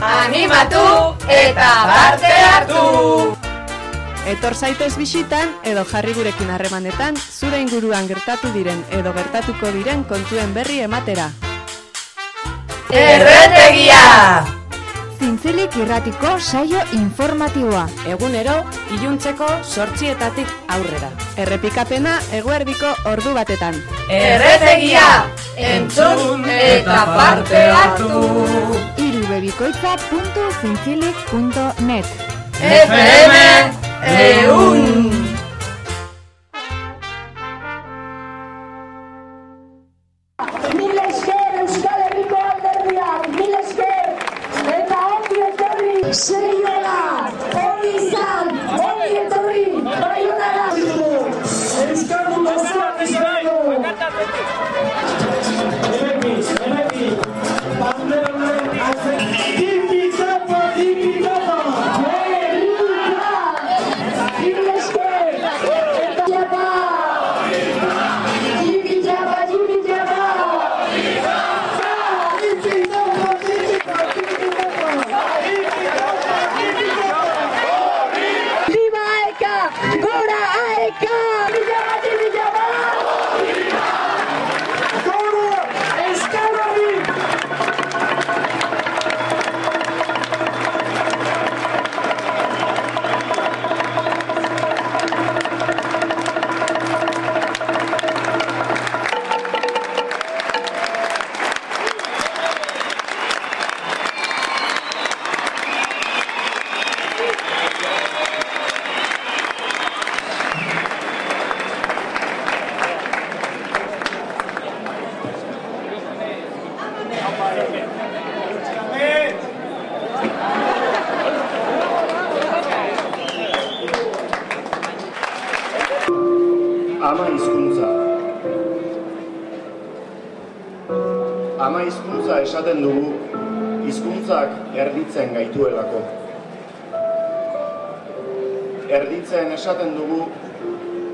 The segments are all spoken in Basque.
Animatu eta parte hartu! etor zaitez bisitan edo jarri gurekin harremanetan zure inguruan gertatu diren edo gertatuko diren kontuen berri ematera. Erretegia! Zintzilik irratiko saio informatiboa. Egunero, iluntzeko sortzietatik aurrera. Errepikapena eguerdiko ordu batetan. Erretegia! Entzun eta parte hartu! irubebikoitza.zintzilik.net FM Eun!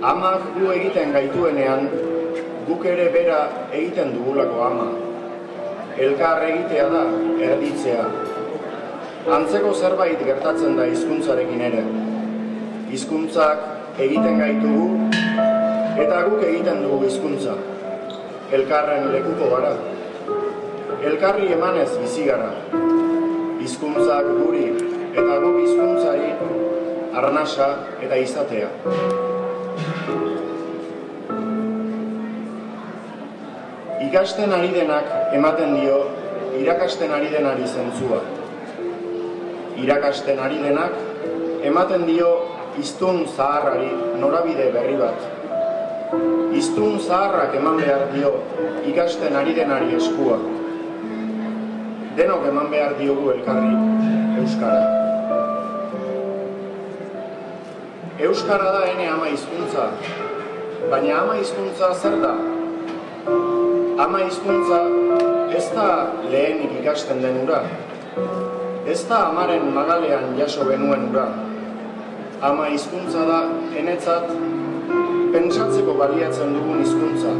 Amak gu egiten gaituenean guk ere bera egiten dugulako ama. Elkar egitea da erditzea. Antzeko zerbait gertatzen da hizkuntzarekin ere. Hizkuntzak egiten gaitugu eta guk egiten dugu hizkuntza. Elkarren lekuko gara. Elkarri emanez bizi gara. Hizkuntzak guri eta guk hizkuntzari arnasa eta izatea. Ikasten ari denak ematen dio irakasten ari denari zentzua. Irakasten ari denak ematen dio iztun zaharrari norabide berri bat. Iztun zaharrak eman behar dio ikasten ari denari eskua. Denok eman behar diogu elkarri Euskara. Euskara da ene ama hizkuntza, baina ama hizkuntza zer da? Ama hizkuntza ez da lehenik ikasten den ura. Ez da amaren magalean jaso genuen ura. Ama hizkuntza da enetzat pentsatzeko baliatzen dugun hizkuntza.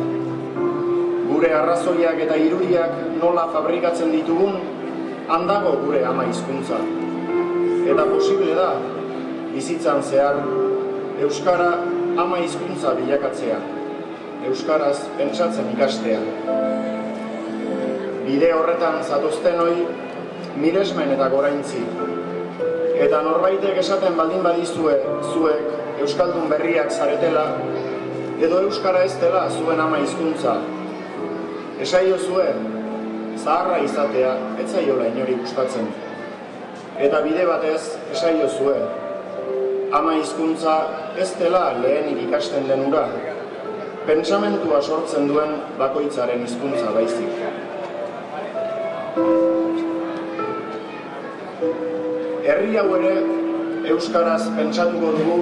Gure arrazoiak eta irudiak nola fabrikatzen ditugun, handago gure ama hizkuntza. Eta posible da, bizitzan zehar, Euskara ama hizkuntza bilakatzea. Euskaraz pentsatzen ikastea. Bide horretan zatozten hoi, miresmen eta goraintzi. Eta norbaitek esaten baldin badizue zuek Euskaldun berriak zaretela, edo Euskara ez dela zuen ama hizkuntza. Esaio zuen, zaharra izatea, ez zaiola inori gustatzen. Eta bide batez, esaio zuen, ama hizkuntza ez dela lehenik ikasten den ura, pentsamentua sortzen duen bakoitzaren hizkuntza baizik. Herri hau ere euskaraz pentsatuko dugu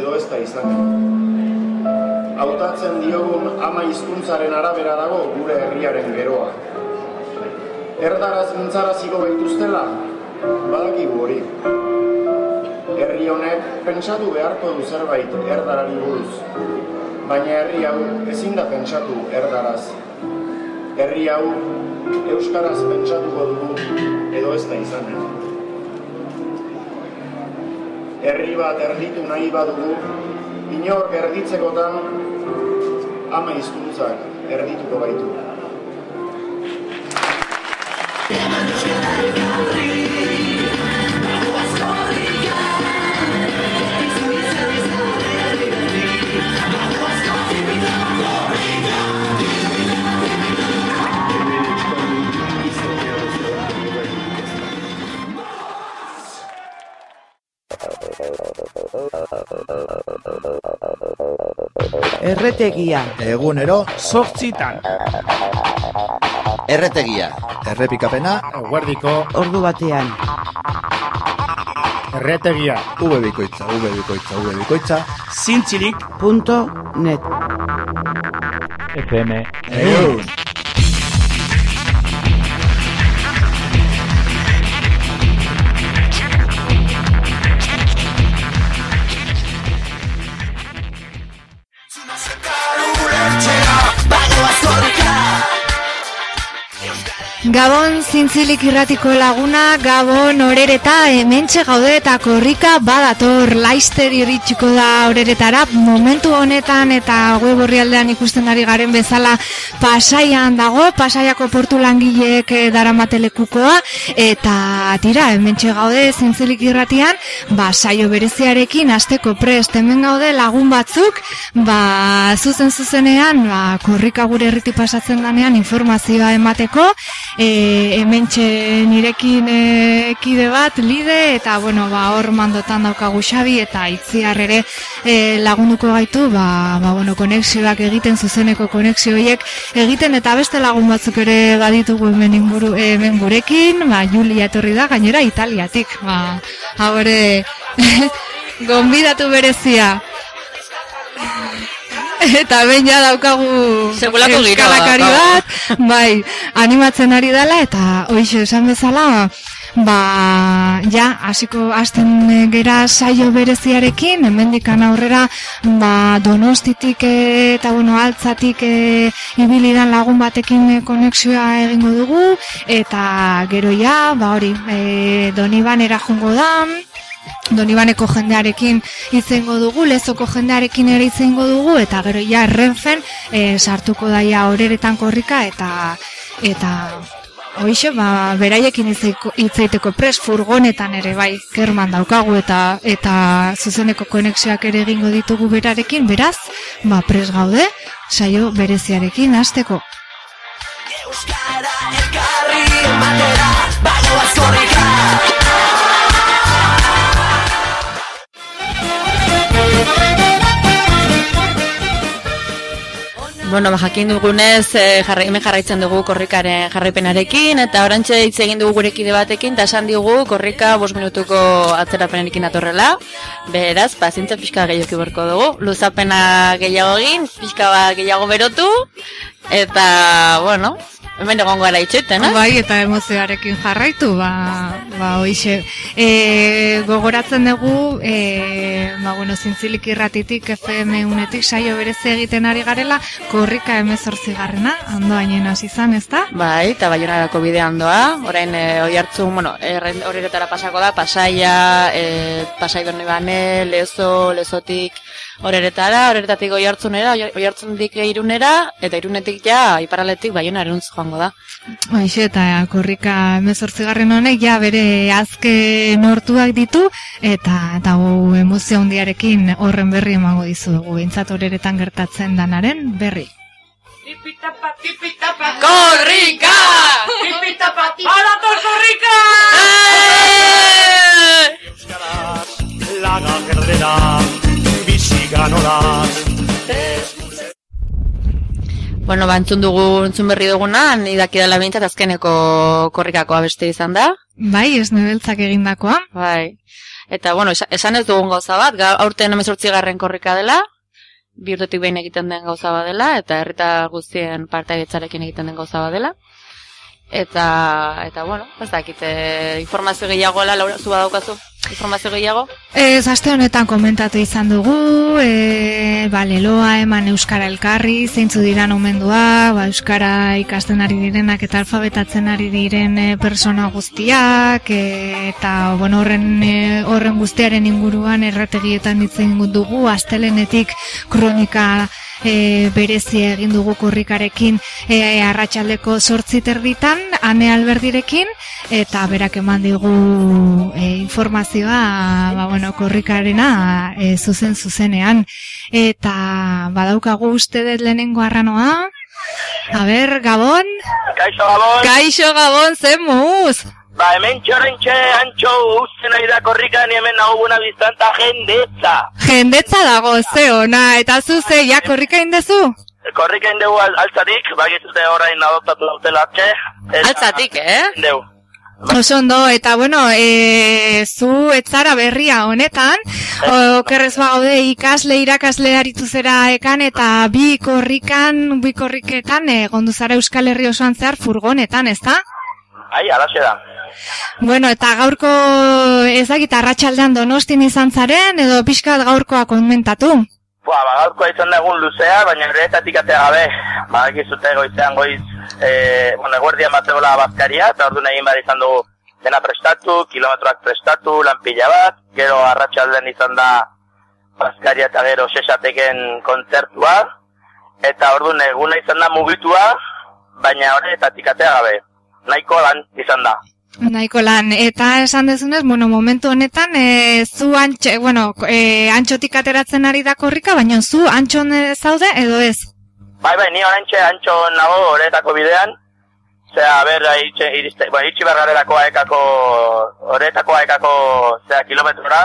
edo ez da izan. Hautatzen diogun ama hizkuntzaren arabera dago gure herriaren geroa. Erdaraz mintzaraziko baituztela, badakigu hori. Herri honek pentsatu beharko du zerbait erdarari buruz. Baina herri hau ezin da pentsatu erdaraz. Herri hau euskaraz pentsatuko dugu edo ez da izan. Herri bat erditu nahi badugu, inor erditzekotan ama hizkuntzak erdituko baitu. Erretegia. Egunero Zortzitan. erretegia. Errepikapena Guardiko. Ordu batean. Erretegia. V bikoitza, V bikoitza, V bikoitza. Zintzilik. Punto net. FM. Egun. Zintzilik irratiko laguna, Gabon orereta hementxe gaude eta korrika badator. Laister iritsiko da oreretara. Momentu honetan eta web orrialdean ikusten ari garen bezala pasaian dago, pasaiako portu langileek eh, daramatelekukoa eta tira hementxe gaude zintzilik irratian, ba saio bereziarekin asteko prest. Hemen gaude lagun batzuk, ba zuzen zuzenean, ba korrika gure herriti pasatzen danean informazioa emateko, e, hementxe nirekin e, kide bat, lide, eta bueno, ba, hor mandotan daukagu xabi, eta itziar ere e, lagunduko gaitu, ba, ba, bueno, konexioak egiten, zuzeneko konexio horiek egiten, eta beste lagun batzuk ere baditugu hemen, inguru, hemen gurekin, ba, Julia etorri da, gainera Italiatik, ba, hau ere, gonbidatu berezia. Eta behin ja daukagu Segulako euskalakari bat, bai, animatzen ari dela eta hoize esan bezala, ba, ja, hasiko hasten gera saio bereziarekin, hemendikan aurrera, ba, donostitik eh, eta bueno, altzatik e, ibilidan lagun batekin eh, konexioa egingo dugu, eta gero ja, ba hori, e, doniban erajungo da, Donibaneko jendearekin itzengo dugu, lezoko jendearekin ere itzengo dugu, eta gero ja renfen e, sartuko daia horeretan korrika, eta eta Hoixe, ba, beraiekin hitzaiteko pres furgonetan ere bai kerman daukagu eta eta zuzeneko konexioak ere egingo ditugu berarekin, beraz, ba, pres gaude, saio bereziarekin hasteko. Bueno, ba, jakin dugunez, eh, jarra, hemen jarraitzen dugu korrikaren jarraipenarekin, eta orantxe hitz egin dugu gurekide batekin, eta esan digu korrika bos minutuko atzerapenarekin atorrela. Beraz, pazintza pixka gehiago berko dugu. Luzapena gehiago egin, pixka bat gehiago berotu, eta, bueno, hemen egon gara itxeten, eh? Bai, eta emozioarekin jarraitu, ba, ba hoixe. E, gogoratzen dugu, e, ba, bueno, zintzilik irratitik FM unetik saio berezi egiten ari garela, korrika emezortzi garrena, ando hainen hasi izan, ez da? Bai, eta baionarako bidean doa, orain e, oi hartzun, bueno, horretara pasako da, pasaia, e, pasai doni bane, lezo, lezotik horeretara, horretatik oi hartzunera, oi hartzundik irunera, eta irunetik ja, iparaletik baiona eruntz joango da. Hoixe, eta korrika emezortzi garren honek, ja bere azken hortuak ditu, eta, eta gu emozio handiarekin horren berri emango dizugu, bintzat horeretan gertatzen danaren berri. Korrika! ¡Arator korrika! Laga gerdera, ganolaz. Bueno, ba, entzun dugu, entzun berri duguna, ni daki dela bintzat azkeneko korrikakoa beste izan da. Bai, ez nebeltzak egindakoa. Bai. Eta, bueno, esa- esan ez dugun gauza bat, aurten emezortzi garren korrika dela, bi urtetik behin egiten den gauza bat dela, eta herrita guztien partaidetzarekin egiten den gauza bat dela. Eta, eta bueno, ez dakit, eh, informazio gehiagoela, Laura, zu badaukazu, informazio gehiago? Ez, aste honetan komentatu izan dugu, e, ba, leloa eman Euskara elkarri, zeintzu diran omendua, ba, Euskara ikasten ari direnak eta alfabetatzen ari diren e, persona guztiak, e, eta bueno, horren, e, horren guztiaren inguruan errategietan ditzen dugu, astelenetik kronika e, berezi egin dugu korrikarekin e, arratsaldeko sortzi terditan, ane alberdirekin, eta berak eman digu e, informazioa ba, bueno, korrikarena e, zuzen zuzenean. Eta badaukagu uste dut lehenengo arranoa. A ber, Gabon? Kaixo Gabon. Kaixo Gabon, zen muz? Ba, hemen txorrentxe antxo usten ari da korrikan hemen nahu buena biztanta jendetza. Jendetza dago, ze ona, eta zu ze, ja korrika indezu? Korrika indegu al altzatik, bagizute orain adoptatu dautela atxe. Altzatik, eh? Indegu. Oso ondo, eta bueno, e, zu etzara berria honetan, okerrez bagaude ikasle irakasle aritu zera ekan, eta bi korrikan, bi korriketan, e, gondu zara Euskal Herri osoan zehar furgonetan, ezta? Ai, alaxe da. Bueno, eta gaurko ez dakit arratsaldean donostin izan zaren, edo pixkat gaurkoa komentatu. Ba, ba, gaurkoa izan da egun luzea, baina erretatik atea gabe, ba, goizean goiz, e, bueno, eguerdian bat zegoela bazkaria, eta ordu egin behar izan dugu dena prestatu, kilometroak prestatu, lanpila bat, gero arratsaldean izan da bazkaria eta gero sesateken kontzertua, eta ordu eguna izan da mugitua, baina horretatik atea gabe, nahiko lan izan da. Nahiko lan, eta esan dezunez, bueno, momentu honetan, e, zu antxo, bueno, e, antxotik ateratzen ari da korrika, baina zu antxon zaude edo ez? Bai, bai, ni oraintxe antxo nago horretako bidean, zera, ber, itxe, iriste, bai, itxi berrarerako aekako, horretako aekako, zera, kilometrora,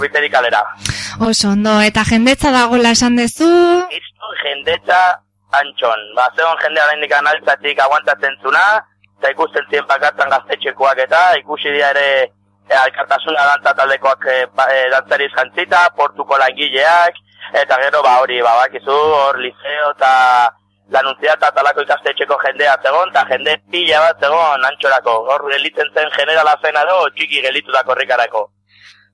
biterik kalera. Oso ondo, eta jendetza dagoela esan dezu, Iztun jendetza antxon, ba, zegoen jende oraindik altzatik aguantatzen zuna, eta ikusten ziren bakartan gaztetxekoak eta ikusi dira ere e, alkartasuna dantza taldekoak e, ba, e, dantzariz jantzita, portuko langileak, eta gero ba hori, ba, bakizu, hor liceo eta lanuntzia eta talako ikastetxeko jendea zegoen, eta jende pila bat zegoen antxorako, hor gelitzen zen generala zena edo, txiki gelitu da korrikarako.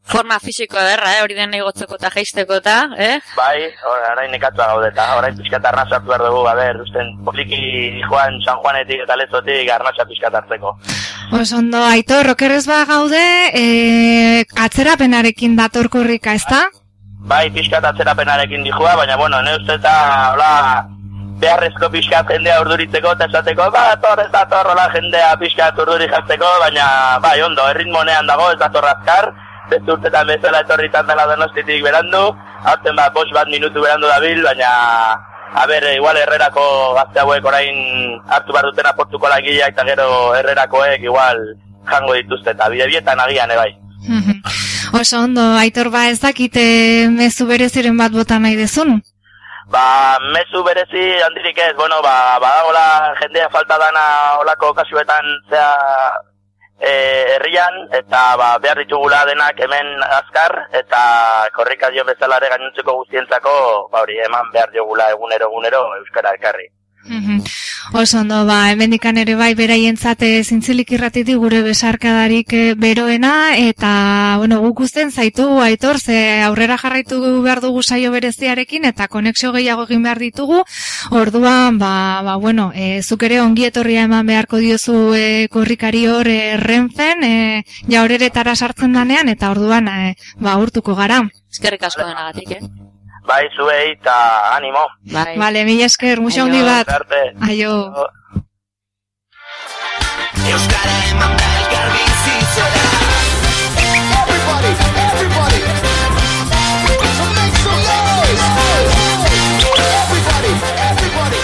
Forma fisiko ederra, eh? hori den igotzeko eta geisteko eta, eh? Bai, or- orain nekatua gaude eta orain pixkat arnasatu behar dugu, a ber, usten poliki joan San Juanetik eta lezotik arnasa pixkat hartzeko. oso ondo, aitor, okerrez ba gaude, e, atzerapenarekin dator korrika, ezta? Bai, pixkat atzerapenarekin dijua, baina bueno, ne uste eta, hola, beharrezko pixkat jendea urduritzeko eta esateko, ba, dator, ez dator, hola, jendea pixkat urduri jartzeko, baina, bai, ondo, erritmonean dago, ez dator azkar, beste urtetan bezala etorritan dela donostitik berandu, hauten bat, bost bat minutu berandu dabil, baina, a ber, igual herrerako gazte hauek orain hartu behar dutena portuko langileak eta gero herrerakoek igual jango dituzte eta bide bietan agian, ebai. Oso ondo, aitor ba ez dakite mezu bereziren bat bota nahi dezun? Ba, mezu berezi handirik ez, bueno, ba, badagola jendea falta dana olako kasuetan zea e, herrian, eta ba, behar ditugula denak hemen azkar, eta korrika dio bezala ere gainontzeko guztientzako, ba hori, eman behar diogula egunero egunero Euskara elkarri. Mhm. Oso ondo, ba, hemendikan ere bai beraientzat eh, zintzilik irratiti gure besarkadarik eh, beroena, eta, bueno, guk usten zaitu, aitor, ze aurrera jarraitu behar dugu saio bereziarekin, eta konexio gehiago egin behar ditugu, orduan, ba, ba bueno, e, zuk ere ongi etorria eman beharko diozu e, korrikari hor e, renfen, e, ja horeretara sartzen danean, eta orduan, e, ba, urtuko gara. Eskerrik asko denagatik, eh? Bai, zuei eta animo. Bai. Vale, mila esker, muxa handi bat. Aio. Euskara eman da elkar bizitzera Everybody, everybody So make some noise Everybody, everybody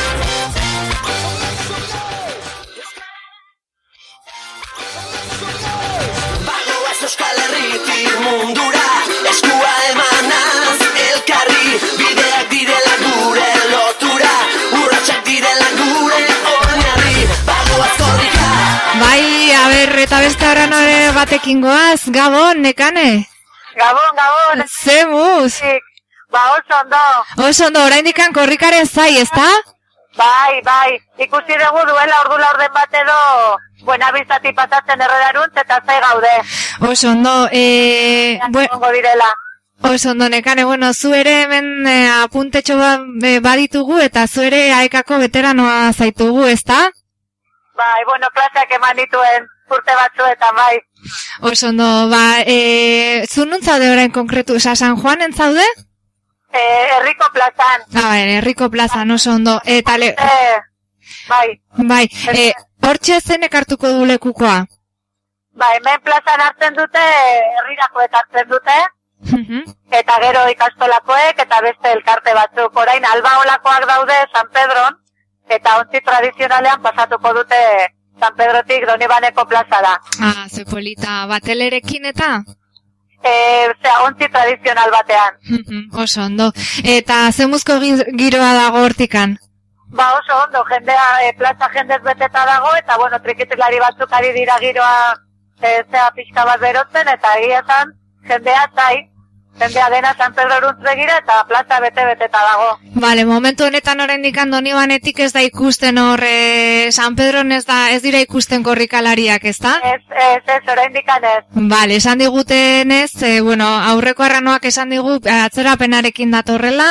Bagoaz Euskal Herritik mundura eta beste aran ore batekin goaz, Gabon, nekane? Gabon, gabon. Zemuz? Ba, oso ondo. Oso ondo, oraindikan korrikaren zai, ezta? Bai, bai. Ikusi dugu duela ordu laurden bat edo buena bizati pasatzen erredaruntz eta zai gaude. Oso ondo, e... Bueno, direla. Oso ondo, nekane, bueno, zu ere hemen e, apuntetxo ba, baditugu eta zu ere aekako veteranoa zaitugu, ezta? Bai, bueno, klaseak eman dituen urte batzuetan, bai. Oso ondo, ba, e, zu nun zaude orain konkretu, oza, San Juanen zaude? E, herriko plazan. Ah, bai, herriko plazan, oso ondo. Eta le... E, bai. Bai, e, hortxe zenek hartuko du lekukoa? Ba, hemen plazan hartzen dute, herrirakoek hartzen dute, eta gero ikastolakoek, eta beste elkarte batzuk. Orain, alba olakoak daude San Pedron, eta ontzi tradizionalean pasatuko dute San Pedrotik Donibaneko plazara. Ah, ze polita, batelerekin eta? E, zera, ontzi tradizional batean. oso ondo. Eta zemuzko giroa dago hortikan? Ba oso ondo, jendea, e, plaza jendez beteta dago, eta bueno, trikitilari batzuk ari dira giroa e, zea pixka bat berotzen, eta egia jendea zai, jendea dena San Pedro Eruntz begira, eta plaza bete-beteta dago. Vale, momentu honetan oraindik andoni banetik ez da ikusten hor e, San Pedro ez da ez dira ikusten korrikalariak, ez da? Ez, ez, ez, oraindik ez. Vale, esan digutenez, e, bueno, aurreko arranoak esan digu atzerapenarekin datorrela,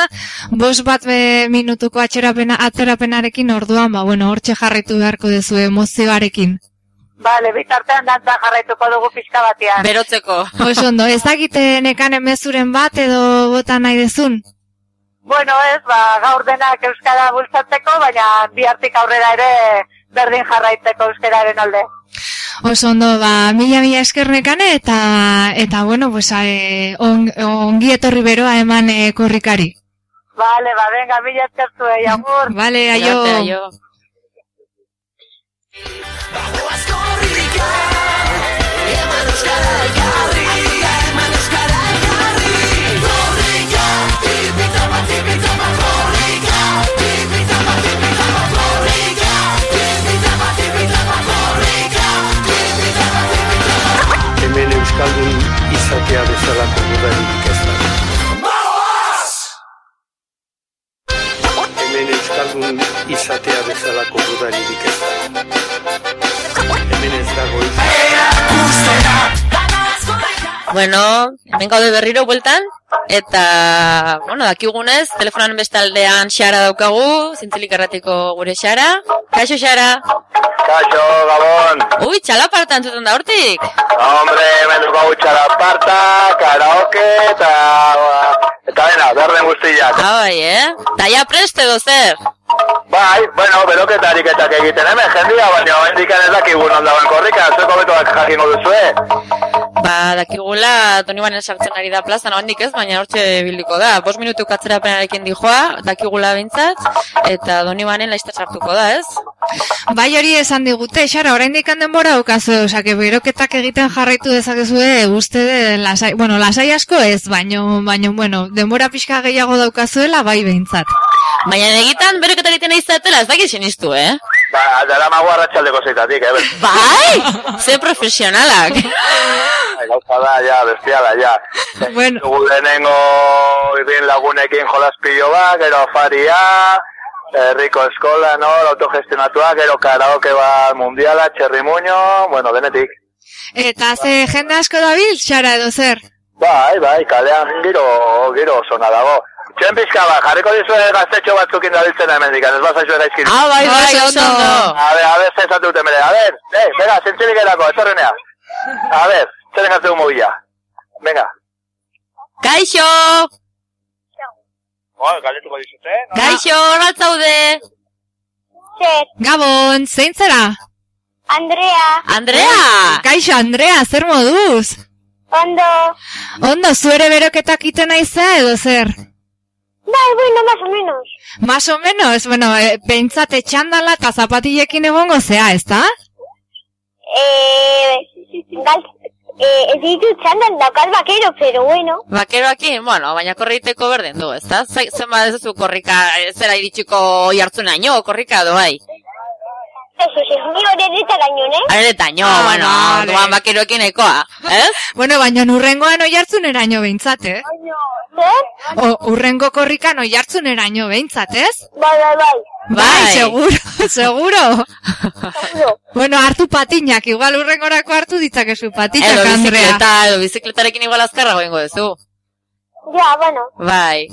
bos bat be, minutuko atzerapena, atzerapenarekin orduan, ba, bueno, hortxe jarraitu beharko duzu emozioarekin. Vale, bitartean dantza jarraituko dugu pixka batean. Berotzeko. Oso ondo, ez dakite nekan emezuren bat edo bota nahi dezun? Bueno, ez, ba, gaur denak euskara bultzatzeko, baina bihartik aurrera ere berdin jarraitzeko euskararen alde. Oso ondo, ba, mila mila eskernekane eta, eta bueno, pues, e, on, ongi etorri beroa eman e, korrikari. Vale, ba, venga, mila eskertu, eh, agur. Vale, aio. Grate, aio. Euskaldun izatea bezalako gudarik Hemen euskaldun izatea bezalako gudarik ez da. Hemen ez dago Bueno, hemen gaude berriro bueltan, eta, bueno, dakigunez, telefonan bestaldean xara daukagu, zintzilik erratiko gure xara. Kaixo xara? Kaixo, Gabon. Ui, txalaparta entzuten da hortik. Hombre, hemen dugu txalaparta, karaoke, eta... Eta dena, berden guztiak. Ah, bai, eh? Ta ja preste edo zer? Bai, bueno, beroketarik eta egiten hemen, jendia, baina hendikan ez dakigun ondagoen korrika, zueko betoak jakingo duzue. Ba, dakigula, Toni Banen sartzen ari da plazan, handik ez, baina hortxe biliko da. Bos minutu katzerapenarekin dijoa, dakigula bintzat, eta Doni Banen laizta sartuko da, ez? Bai hori esan digute, xara, oraindik denbora daukazu, osake, beroketak egiten jarraitu dezakezue, uste de, lasai, bueno, lasai asko ez, baino, baino, bueno, denbora pixka gehiago daukazuela, bai behintzat. Baina egitan beroketak egiten izatela, ez dakit sinistu, eh? Ba, dara mago arratxaldeko zeitatik, eh? Bai! Ze profesionalak! Gauza da, ja, bestiala, ja. Bueno. Dugu denengo irin lagunekin jolaspillo bat, gero afaria, herriko eskola, no, autogestionatua, gero karaoke bat mundiala, txerrimuño, bueno, denetik. Eta ze jende asko dabil, xara edo zer? Bai, bai, kalean giro, giro zona dago. Txen pizka bat, jarriko dizue gaztetxo batzukin dabiltzen hemen dikan, ez bazaizu gaizkin. Ah, bai, bai, oso ondo. A ver, a ver, zensatu dute mere, a ver, eh, venga, zentzilik erako, etorrenea. A ver, zeren gatzegu mobila. Venga. Kaixo! Bueno, galdetuko dizute, no? Kaixo, ratzaude! Zer, Gabon, zein zera? Andrea, Andrea! Kaixo, Andrea, zer moduz? ondo. Ondo, zuere beroketak iten aizea edo zer? Bai, bueno, más o menos. Más o menos, bueno, e, behintzat etxandala eta zapatillekin egongo zea, ez da? Eh, eh, ez ditut txandan daukat bakero, pero bueno. Bakeroakin, bueno, baina korriteko berdin du, ez da? Zenba ez zu korrika, eh, zera iritsiko jartzun aino, korrika bai. doai. Ez, ez, ez, ni horretaraino, ne? Aretaino, Ah, bueno, vale. duan bakiroekin ekoa, ez? Bueno, baina urrengoan oi hartzuneraino behintzat, eh? Zer? O, urrengo korrikan oi hartzuneraino behintzat, ez? Bai, bai, bai. Bai, seguro, seguro. bueno, hartu patinak, igual urrengorako hartu ditzakezu patinak, Edo Andrea. bizikleta, edo bizikletarekin igual azkarrago ingo duzu. Ja, bueno. Bai.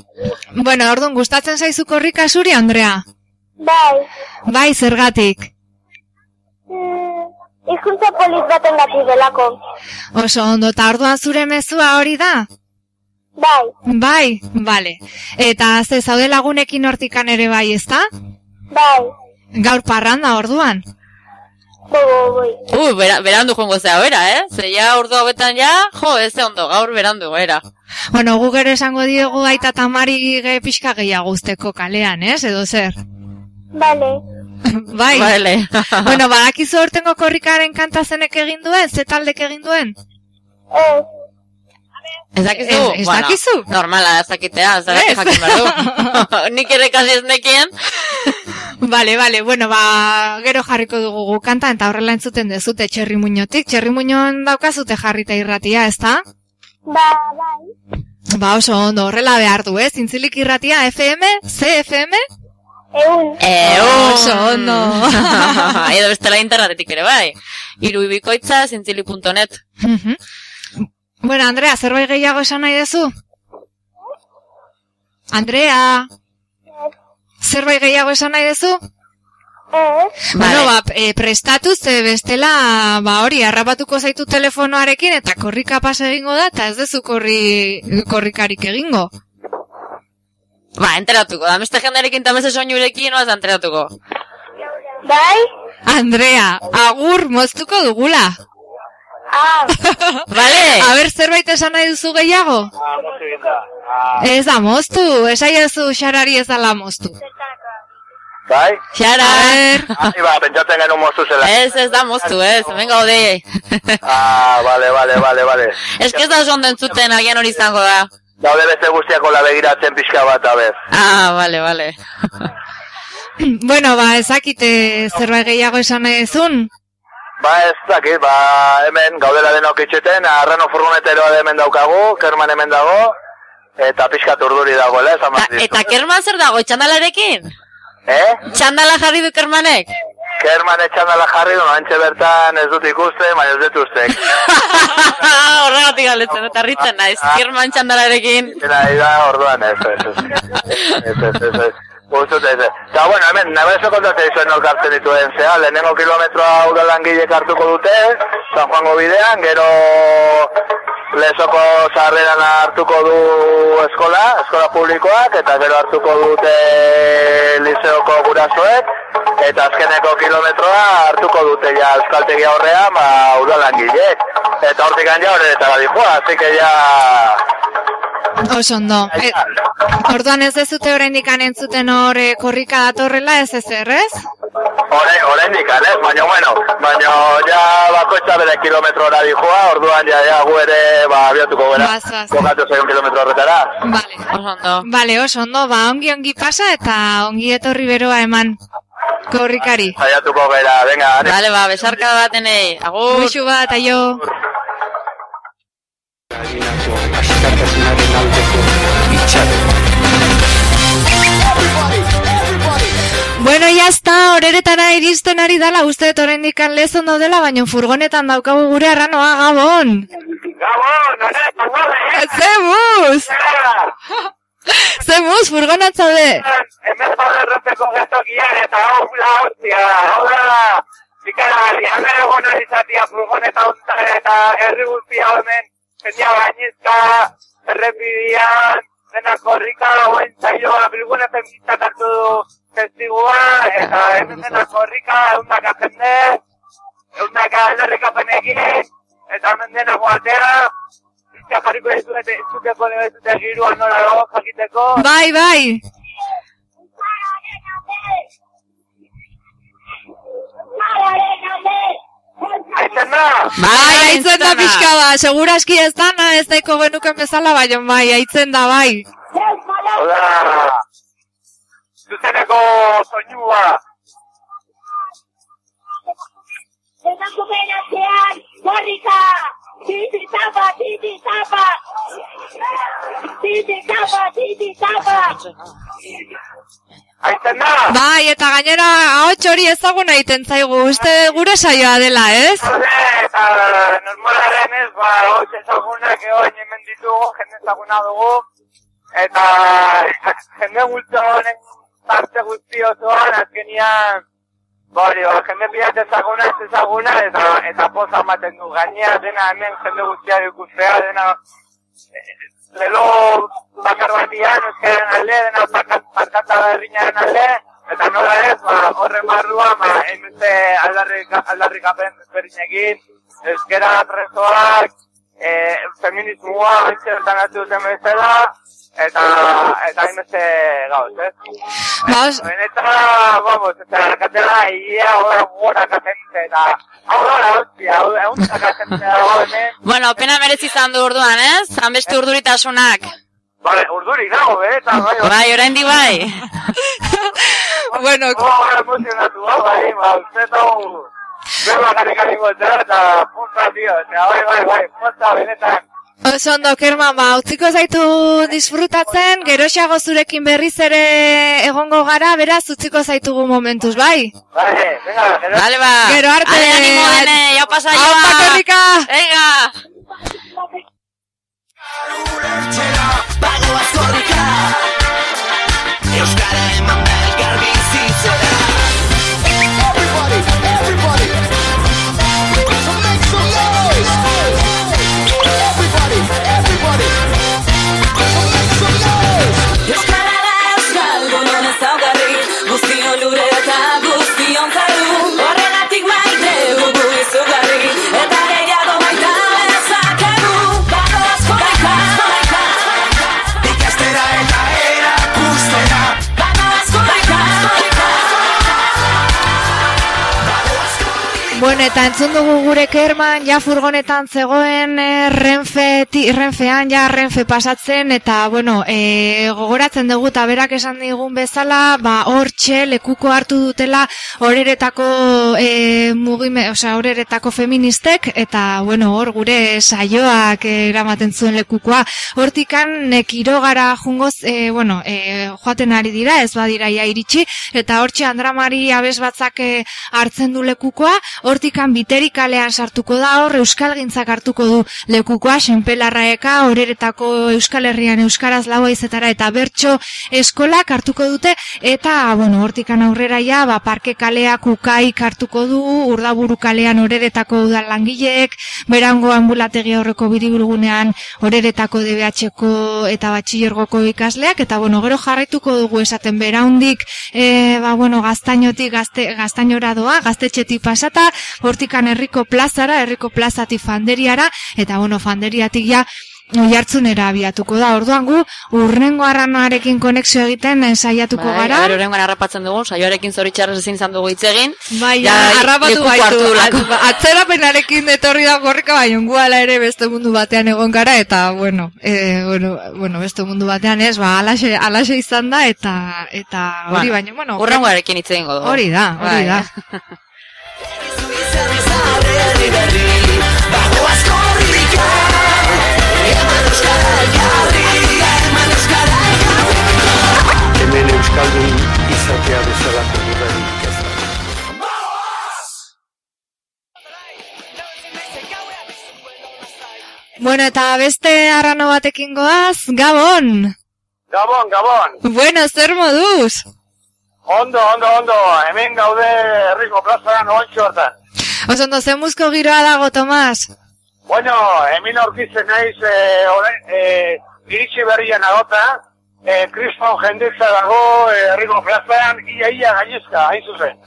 Bueno, orduan, gustatzen zaizu korrika zuri, Andrea? Bai. Bai, zergatik. Mm, Hizkuntza polit baten gati delako. Oso ondo, eta orduan zure mezua hori da? Bai. Bai, bale. Eta ze zaude lagunekin hortikan ere bai, ezta? Bai. Gaur parranda orduan. Bai, bai, bai. Uh, bera, berandu jongo zea bera, eh? Ze ja urdu hauetan ja, jo, ez ze ondo, gaur berandu bera. Bueno, gu gero esango diegu aita tamari ge pixka gehiago usteko kalean, ez? Edo zer? Bale. bai. Vale. bueno, badakizu hortengo korrikaren kanta zenek egin duen? Ze taldek egin duen? Ez. Ez dakizu? Ez- ez dakizu? Normala, ez dakitea, ez dakizu jakin behar du. Nik ere kasi ez nekien. Bale, bale, bueno, ba, gero jarriko dugu gu kanta, eta horrela entzuten dezute txerri muñotik. Txerri muñon daukazute jarrita irratia, ezta? Ba, bai. Ba, oso ondo, horrela behar du, ez? Zintzilik irratia FM, CFM? Eun. Eun. Oso ondo. Edo bestela internetetik ere bai. Iru ibikoitza, zintzili.net. Mhm. bueno, Andrea, zerbait gehiago esan nahi duzu? Andrea, zerbait gehiago esan nahi duzu? Ez. Bueno, ba, e, prestatu ze bestela, ba hori, harrapatuko zaitu telefonoarekin eta korrika pasa egingo da, eta ez dezu korri, korrikarik egingo. Ba, enteratuko, da beste jenderekin tamese soinurekin, oaz enteratuko. Bai? Andrea, agur moztuko dugula. Ah. Vale. A ber, zerbait esan nahi duzu gehiago? Ez da moztu, esaiazu xarari ez dala moztu. Bai? Xara. Ai, ba, pentsatzen genuen moztu zela. Ez, ez da moztu, ez, hemen gaude. Ah, vale, vale, vale, vale. Ez que ez da entzuten, agian hori izango da. Daude beste guztiako la begiratzen pixka bat, abez. Ah, vale, vale. bueno, ba, ezakite zerbait gehiago esan nahi duzun? Ba, ez dakit, ba, hemen gaudela denok itxeten, arrano furgoneteroa hemen daukagu, kerman hemen dago, eta pixka urduri dagoela, esan dizu. Eta kerman zer dago, txandalarekin? Eh? Txandala jarri du kermanek? Kerman etxandala jarri du, antxe bertan ez dut ikusten, baina ez dut ustek. Horregatik galetzen, eta ritzen naiz, kerman txandalarekin. Eta da, orduan, ez, ez, ez, ez, ez, ez, ez. Gustut ez. Eta, bueno, hemen, nabezo kontate izuen nork hartzen dituen, zea, lehenengo kilometroa udalangilek hartuko dute, San Juango bidean, gero lezoko zarreran hartuko du eskola, eskola publikoak, eta gero hartuko dute liseoko gurasoek, eta azkeneko kilometroa hartuko dute ja euskaltegia horrean, ba, udalangilek. Eta hortik ja horretara dijoa, así que ya... Oso ondo. E, orduan ez dezute oraindik entzuten hor eh, korrika datorrela ez ezer, ez? Ore, oraindik ez, baina bueno, baina ja bakoitza bere kilometrora dijoa, orduan ja, ja gu ere ba, abiatuko gara. Baz, baz. Kokatu zeion kilometro horretara. Vale. Oso ondo. Vale, oso ondo, ba, ongi ongi pasa eta ongi etorri beroa eman korrikari. Saiatuko gara, venga, ane. Vale, ba, besarka batenei, agur. Muxu bat, aio. aldeko itxaron. Bueno, ya está, horeretara iristen ari dala, uste dut oraindik lezon daudela, baina furgonetan daukagu gure arranoa, Gabon! Gabon, Zemuz! Zemuz, furgonat zaude! Hemen zaude errepeko getokian eta hau la hostia, hau da, ikaragarri, hemen egon hori zatia furgoneta ontan eta herri guztia hemen, jendia bainizka, errepidian, dena korrika, hauen zaioa, bilgune feministak hartu du testigua, eta hemen dena korrika, eundaka jende, eundaka alderrikapenekin, eta hemen dena guatea, Bizka jarriko dizuete, zuteko dezute giruan nola dago jakiteko. Bai, bai! Aitzen da! Bai, aitzen da pixka ba, seguraski ez dana, ez daiko genuken bezala, baina bai, aitzen da, bai. Hola! Zuzeneko soinua! emakumeen atzean, korrika! Titi tapa, titi tapa! Titi tapa, titi tapa! Aiten da! Bai, eta gainera ahots hori ezaguna egiten zaigu, uste gure saioa dela, ez? Eta normalaren ez, ba, hotz ezagunak egoin hemen ditugu, jende ezaguna dugu, eta jende gultzo honen parte guzti osoan, azkenian, Bori, ba, jende pilat ezaguna ez ezaguna, eta, eta poza ematen du. Gainea dena hemen jende guztia ikustea, dena lelo bakar batian, euskaren alde, dena markata berriñaren alde, eta nola ez, ba, horren barrua, ba, hemenze aldarrik, aldarrikapen ezberdinekin, euskara presoak, e, feminismoa, bentsa bertan hartu duten bezala, eta eta hainbeste gauz, ez? Gauz. Eta, vamos, eta katela ia hori gora katente, eta hau da, hostia, da katente dago hemen. Bueno, pena merezi izan du orduan, ez? Han beste urduritasunak. Vale, urduri nago, eh? Eta, bai, Bai, orain di bai. bueno, oh, emozionatu, bai, ba, uste hau, berba garrikaliko eta punta, tío, eta, bai, bai, bai, punta, benetan. Oso ondo, Kerman, ba, utziko zaitu disfrutatzen, geroxago zurekin berriz ere egongo gara, beraz, utziko zaitugu momentuz, bai? Vale, venga, gero. Vale, ba. Gero arte. Ale, animo, ene, jau pasa joa. Aupa, korrika. Venga. Bagoaz korrika Euskara eman Bueno, eta entzun dugu gure Kerman, ja furgonetan zegoen eh, Renfe, ti, Renfean, ja Renfe pasatzen, eta, bueno, e, gogoratzen dugu, eta berak esan digun bezala, ba, hortxe lekuko hartu dutela horeretako e, mugime, osea, horeretako feministek, eta, bueno, hor gure saioak eh, eramaten zuen lekukoa. Hortikan, e, kirogara jungoz, e, bueno, e, joaten ari dira, ez badira ia iritsi, eta hortxe Andramari abez batzak e, hartzen du lekukoa, hortikan biteri kalean sartuko da hor euskalgintzak hartuko du. Lekukoa senpelarraeka horeretako Euskal Herrian euskaraz lau izetara eta bertso eskolak hartuko dute. Eta bueno hortikan aurrera ja ba parke kaleak ukaik hartuko du urdaburu kalean horeretako udal langileek berango ambulategi horreko biribilgunean horeretako DBH-ko eta batxillergoko ikasleak eta bueno gero jarraituko dugu esaten beraundik e, ba bueno gaztainotik gazte, gaztainora doa gaztetxetik pasata hortikan herriko plazara, herriko plazatik fanderiara, eta bueno, fanderiatik ja Oiartzunera abiatuko da, orduan gu urrengo arranoarekin konexio egiten eh, saiatuko Bai, gara. a ber, orengoan harrapatzen dugu, saioarekin zoritxarrez ezin izan dugu hitz egin. Bai, ja, harrapatu at- atzerapenarekin etorri da gorrika, bai, ongu ala ere beste mundu batean egon gara, eta, bueno, e, bueno, bueno, beste mundu batean ez, ba, alaxe, alaxe izan da, eta, eta hori Bueno, baino, bueno. Urrengoarekin hitz egingo dugu. Hori da, hori Bai. da. Bueno, eta beste arrano batekin goaz, Gabon! Gabon, Gabon. Bueno, zer moduz? Ondo, ondo, ondo. Hemen gaude herriko plazan ontsu hortan. Oso ondo, ze muzko giroa dago, Tomas? Bueno, hemen aurkitzen naiz, eh, orain, eh, iritsi berrian agota, eh, krispon jendetza dago eh, herriko plazan, ia, ia gainezka, hain zuzen.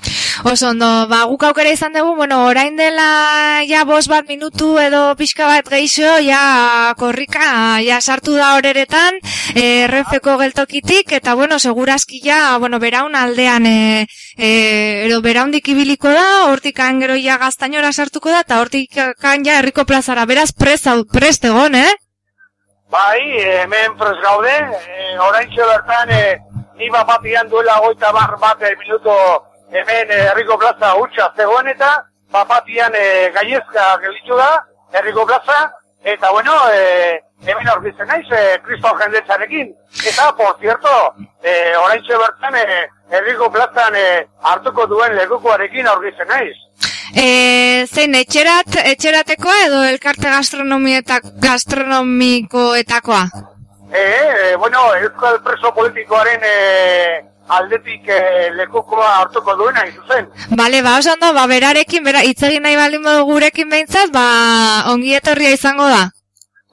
Oso ondo, ba, guk aukera izan dugu, bueno, orain dela ja bos bat minutu edo pixka bat geixo, ja korrika, ja sartu da horeretan, e, renfeko geltokitik, eta bueno, segurazki ja, bueno, beraun aldean, e, e, edo beraundik ibiliko da, hortikan gero ja gaztainora sartuko da, eta hortikan ja herriko plazara, beraz prest, prest egon, eh? Bai, eh, hemen pres gaude, eh, orain bertan, eh, ni bat duela goita bar bat eh, minuto hemen eh, herriko plaza hutsa zegoen eta bapatian e, gaiezka gelitzu da, herriko plaza, eta bueno, e, hemen aurkitzen naiz, e, kriston jendetzarekin. Eta, por cierto, e, oraintxe bertan, e, herriko plazan e, hartuko duen lekukoarekin aurkitzen naiz. E, zein, etxerat, etxeratekoa edo elkarte gastronomietak, gastronomikoetakoa? E, e, bueno, euskal preso politikoaren e, aldetik e, lekukoa hartuko duena, izuzen. Bale, ba, oso ondo, ba, berarekin, bera, itzegin nahi baldin modu gurekin behintzat, ba, ongi etorria izango da.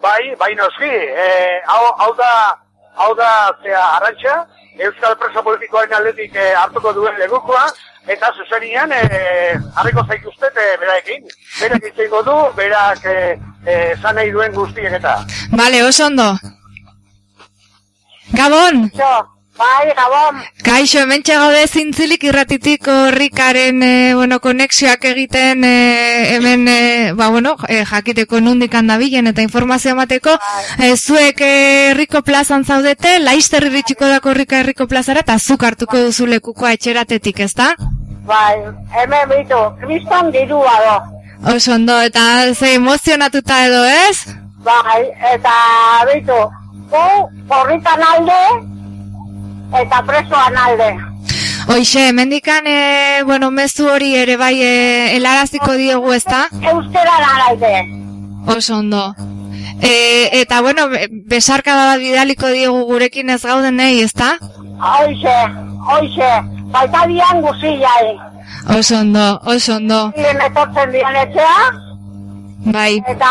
Bai, bai noski, e, hau, hau da, hau da, zea, arantxa, euskal preso politikoaren aldetik e, hartuko duen lekukoa, eta zuzenian, e, harriko zaituztet e, beraekin. Berak itzengo du, berak e, e, zan nahi duen guztiek eta. Bale, oso ondo. Gabon! Bai, gabon. Kaixo, hemen gaude zintzilik irratitik horrikaren, e, bueno, konexioak egiten e, hemen, e, ba, bueno, e, jakiteko nundik handabilen eta informazio emateko. E, zuek herriko plazan zaudete, laizter iritsiko dako horrika herriko plazara, eta zuk hartuko duzu lekukoa etxeratetik, ezta? Bai, hemen bitu, kriston dirua do. Oso ondo, eta ze emozionatuta edo, ez? Bai, eta bitu, gu, horritan alde, eta presoan alde. Hoixe, mendikan, e, bueno, mezu hori ere bai e, helaraziko diegu, ezta? Euskera alde. Oso ondo. E, eta, bueno, be- besarkada bat bidaliko diegu gurekin ez gauden nahi, ezta? Hoixe, hoixe, baita dian guzillai. Oso ondo, oso ondo. Lehen etortzen dian etxea, Bai, eta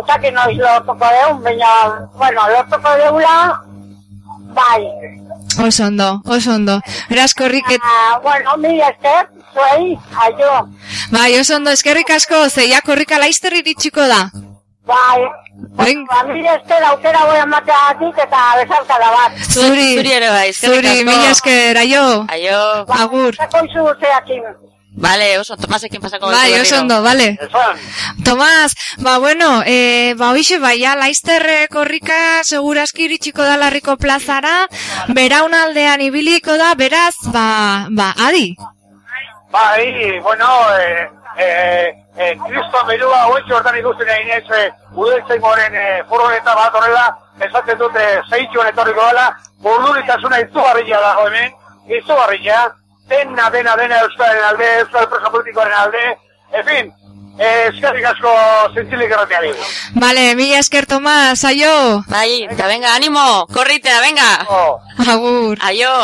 ezakit noiz lortuko deun, baina, bueno, lortuko deula, bai. oso ondo, oso ondo. Beraz, korriket, Ah, bueno, mi esker, zuei, aio. bai, oso ondo, eskerrik asko, zeia korrika laizter iritsiko da. Bai, Oin, ba, mi esker aukera goi emateatik eta besarka da bat. zuri, Zuri ere bai, eskerrik zuri, asko. mila esker, aio. Aio. Agur. Zako Vale, oso, Tomasekin pasako Bai, oso ondo, vale. Tomás, ba bueno, eh, ba hoxe, ba ja, Laizter eh, korrika segurazki iritsiko da larriko plazara, beraunaldean ibiliko da, beraz, ba, ba, adi. bai, bueno, e, e, e, kristo merua hoetxe hortan ikusten egin ez, e, udeltzen goren e, furgoneta bat horrela, esaten dute zeitxuan etorriko dela, burduritasuna izugarria dago hemen, izugarria, dena, dena, dena euskaren alde, euskal preso politikoaren alde, en fin, eskerrik asko zintzilik errateari. Vale, mila esker Tomás, aio. Bai, eta venga, animo, korritea, venga. Oh. Agur. Aio.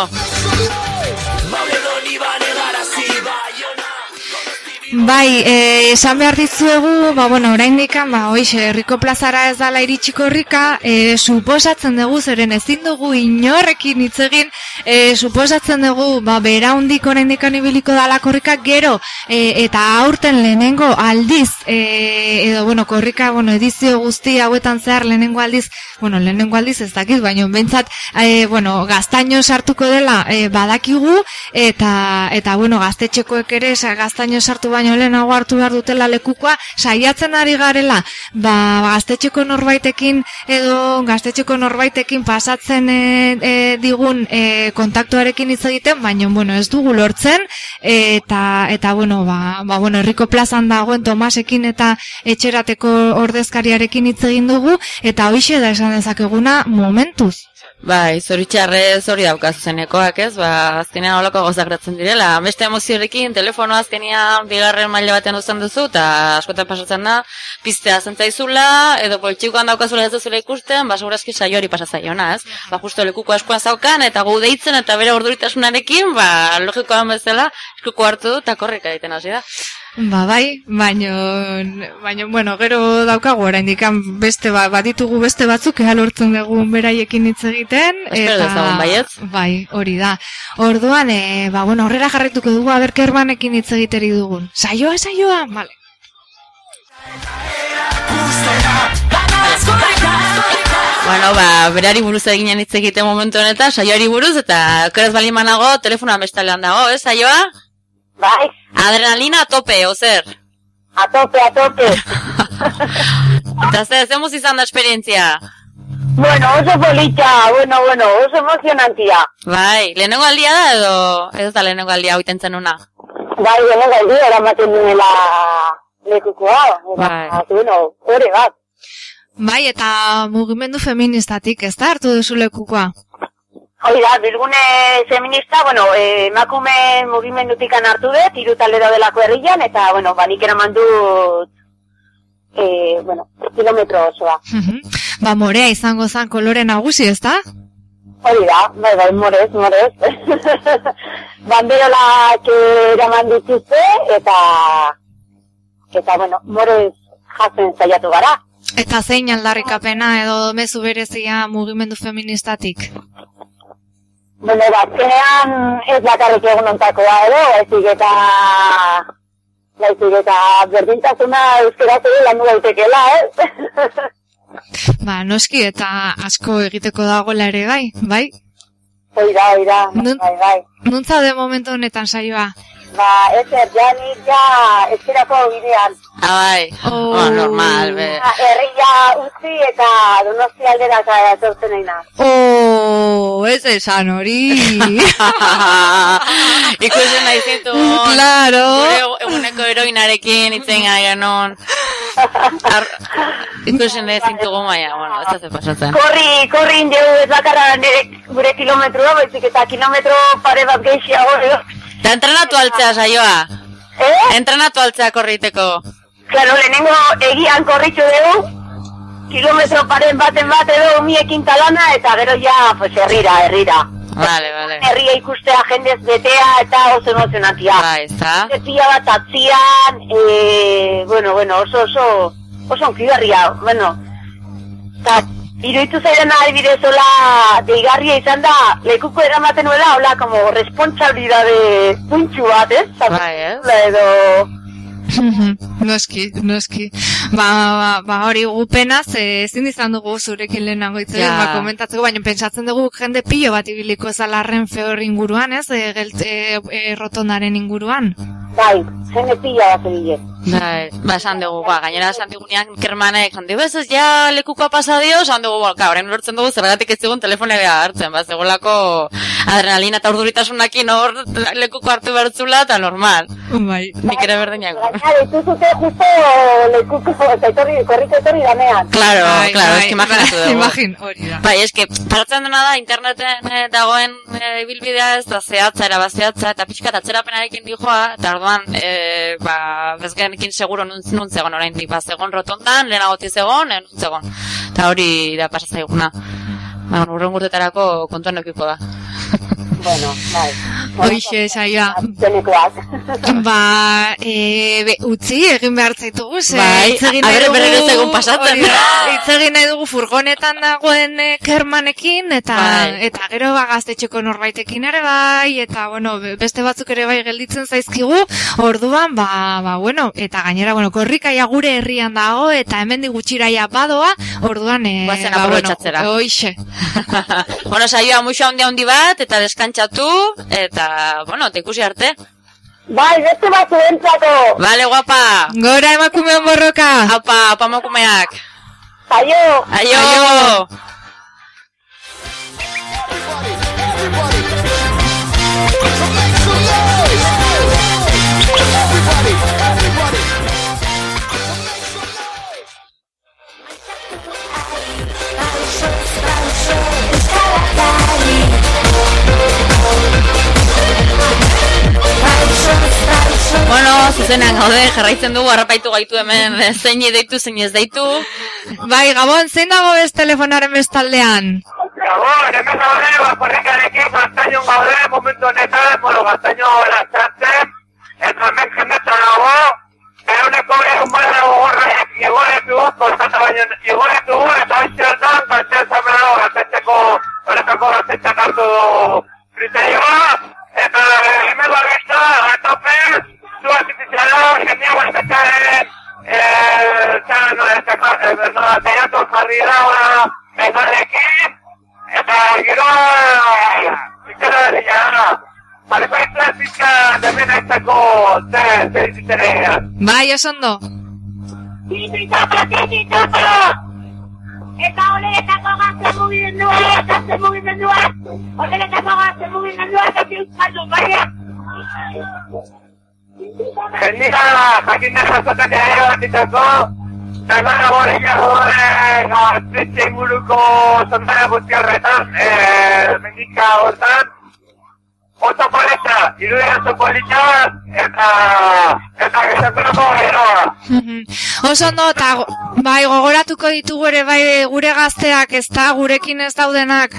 Bai, eh, esan behar dizuegu, ba, bueno, orain dikan, ba, hoixe, herriko plazara ez dala iritsiko herrika, eh, suposatzen dugu, zeren ezin dugu inorrekin hitz egin, eh, suposatzen dugu, ba, bera hundik orain dikan ibiliko dala korrika, gero, eh, eta aurten lehenengo aldiz, eh, edo, bueno, korrika, bueno, edizio guzti hauetan zehar lehenengo aldiz, bueno, lehenengo aldiz ez dakit, baina behintzat, eh, bueno, gaztaino sartuko dela eh, badakigu, eta, eta, bueno, gaztetxekoek ere, gaztaino sartu baino lehenago hartu behar dutela lekukoa, saiatzen ari garela, ba, gaztetxeko norbaitekin, edo gaztetxeko norbaitekin pasatzen e, e, digun e, kontaktuarekin hitz egiten, baina, bueno, ez dugu lortzen, eta, eta bueno, ba, ba, bueno, herriko plazan dagoen Tomasekin eta etxerateko ordezkariarekin hitz egin dugu, eta hoixe da esan dezakeguna momentuz. Bai, zoritxarrez hori daukazu zenekoak, ez? Ba, azkenean holako gozak gertatzen direla. Beste emoziorekin, telefono azkenean bigarren maila batean uzten duzu, eta askotan pasatzen da, piztea zentzaizula, edo poltsikoan daukazula ez duzula ikusten, ba, segurazki saio hori pasatzaiona, ez? Ba, justo lekuko askoan zaukan, eta gu deitzen, eta bere orduritasunarekin, ba, logikoan bezala, eskuko hartu du, eta korrika egiten hasi da. Ba bai, baino, baino, bueno, gero daukagu oraindik beste ba, baditugu beste batzuk ea lortzen dugu beraiekin hitz egiten Espero dezagun, baietz? bai, hori da. Orduan, e, ba bueno, horrela jarraituko dugu aber kerbanekin hitz egiteri dugun. Saioa, saioa, vale. Bueno, ba, berari buruz eginen hitz egiten momentu honetan, saioari buruz, eta okeraz bali manago, telefonoa bestalean dago, ez, saioa? Bai, Adrenalina a tope, ozer. a tope, a tope. Eta ze, ze muz izan da esperientzia? bueno, oso polita, bueno, bueno, oso emozionantia. Bai, lehenengo aldia da edo, ez da lehenengo aldia hau itentzen una? Bai, bueno, gaidi eramaten duela lekukoa. Bai. Eta, bueno, hori bat. Bai, eta mugimendu feministatik ez da hartu duzu lekukoa? Hori da, bilgune feminista, bueno, eh, emakume mugimendutik hartu dut, hiru talde daudelako herrian, eta, bueno, ba, nik eraman dut, eh, bueno, kilometro osoa. ba, morea izango zan kolore nagusi, ez da? Hori da, bai, bai, morez, morez. Banderolak eraman dituzte, eta, eta, bueno, morez jazen saiatu gara. Eta zein aldarrikapena edo mezu berezia mugimendu feministatik? Bueno, bazkenean ez bakarrik egun ontakoa edo, baizik eta baizik eta berdintasuna euskaraz ere landu daitekela, ez? Ba, noski eta asko egiteko dagoela ere bai, bai? Hoi da, hoi da, bai, bai. Nuntza de momentu honetan saioa? Ba, ez ja nik ja eskerako bidean. Ah, bai. Oh, normal, be. Ah, Herria utzi eta donosti aldera etortzen nahi naz. Oh, ez esan hori. Ikusten nahi zintu. Claro. Eguneko heroinarekin itzen gara non. Ar... Ikusten nahi zintu maia, bueno, ez da ze pasatzen. Korri, korri indegu ez bakarra nire gure kilometroa, baizik eta kilometro pare bat gehiago. Eta entrenatu altzea saioa. Eh? Entrenatu altzea korriteko. Claro, lehenengo egian korritxu dugu, kilometro paren baten bat edo umiekin talana, eta gero ja, pues, herrira, herrira. Vale, vale. Herria ikustea jendez betea eta oso emozionatia. Bai, ez da? Zepia bat atzian, e, bueno, bueno, oso, oso, oso onkigarria, bueno. Eta, iruditu zaidan adibidez hola deigarria izan da, lekuko eramaten nuela, hola, como responsabilidade puntxu bat, ez? Bai, ez? Edo, noski, noski. Ba, ba, ba hori gupenaz, eh, ezin izan dugu zurekin lehenago hitz Ja. ba, komentatzeko, baina pentsatzen dugu jende pilo bat ibiliko ezala renfe hor inguruan, ez? E, gelt, e, e, rotondaren inguruan. bai, jende pila bat egile. Bai, ba, esan dugu, ba, gainera esan digunean, kermanek, esan dugu, ez ez, ja, lekukoa pasa dio, esan dugu, ba, orain lortzen dugu, zergatik ez zigun telefonea hartzen, ba, segolako adrenalina eta urduritasunakin hor lekuko hartu bertzula, eta normal. Bai. Nik ere berdinak. Gaina, dituzute justo lekuko, eta etorri, korriko etorri danean. Claro, Bai, claro, bai, es que imaginatu dugu. Imagin, hori da. Bai, eske, paratzen dena da, interneten eh, dagoen eh, ibilbidea ez da zehatza, era zehatza, eta pixka atzerapenarekin dijoa, eta orduan, eh, ba, bezgenekin seguro nun, nun zegoen orain ba, zegoen rotondan, lehenagotik zegoen, eh, nun zegoen. Eta hori da pasa zaiguna. Ba, urren gurtetara,ko kontuan eukiko da. Bueno, bai. Hoixe, saioa. Zenekoak. Ba, e, be, utzi egin behar zaitugu, ze Bai, hitz egin a nahi dugu- berriro ez egun pasatzen. hori da, Hitz egin nahi dugu furgonetan dagoen e, kermanekin, eta Bai. eta gero ba, gaztetxeko norbaitekin ere bai, eta bueno, be- beste batzuk ere bai gelditzen zaizkigu, orduan, ba, ba, bueno, eta gainera, bueno, korrikaia gure herrian dago, eta hemendi gutxiraia badoa, orduan, e, Guazen ba, bueno, hoixe. bueno, saioa muxa handi handi bat, eta deskantxatu, eta, bueno, ikusi arte. Bai, beste batzu entzako. Vale, guapa. Gora emakumeon borroka. Apa, apa emakumeak. Aio. Aio. Bueno, zuzenan gaude, jarraitzen dugu, harrapaitu gaitu hemen, eh, zein deitu, zein ez deitu. Bai, Gabon, zein dago bez telefonaren bestaldean? Gabon, hemen gaude, bakorrikarekin gaztainon gaude, momentu honetan, bueno, gaztaino eratzen, eta hemen jendetza dago, eguneko egun bada gogorra, egoretu, kostata baino, egoretu, eta hoxe hartan, gaztea zamen dago, gaztetxeko, horretako gaztetxak hartu du kriterioa, eta gaztetxaren, eh, zan, eh, no, teiatu jarri dagoa, ezarekin, eta gero, zikera dira, Pareko ez zizka demen aitzako zer, zer izitzen egian. Bai, osondo. Tititapa, tititapa! Eta oleretako gazte mugimendua, gazte mugimendua, oleretako gazte mugimendua, eta euskaldun, bai? Jendia, jakin da jasotan ere bat itako, Zagara borilla gore gaztetxe inguruko zondara guzti horretan, eh, mendika hortan, oso polita, irudia oso polita, eta, eta gezaturako geroa. Oso ondo, eta bai, gogoratuko ditugu ere bai gure gazteak, ez da, gurekin ez daudenak.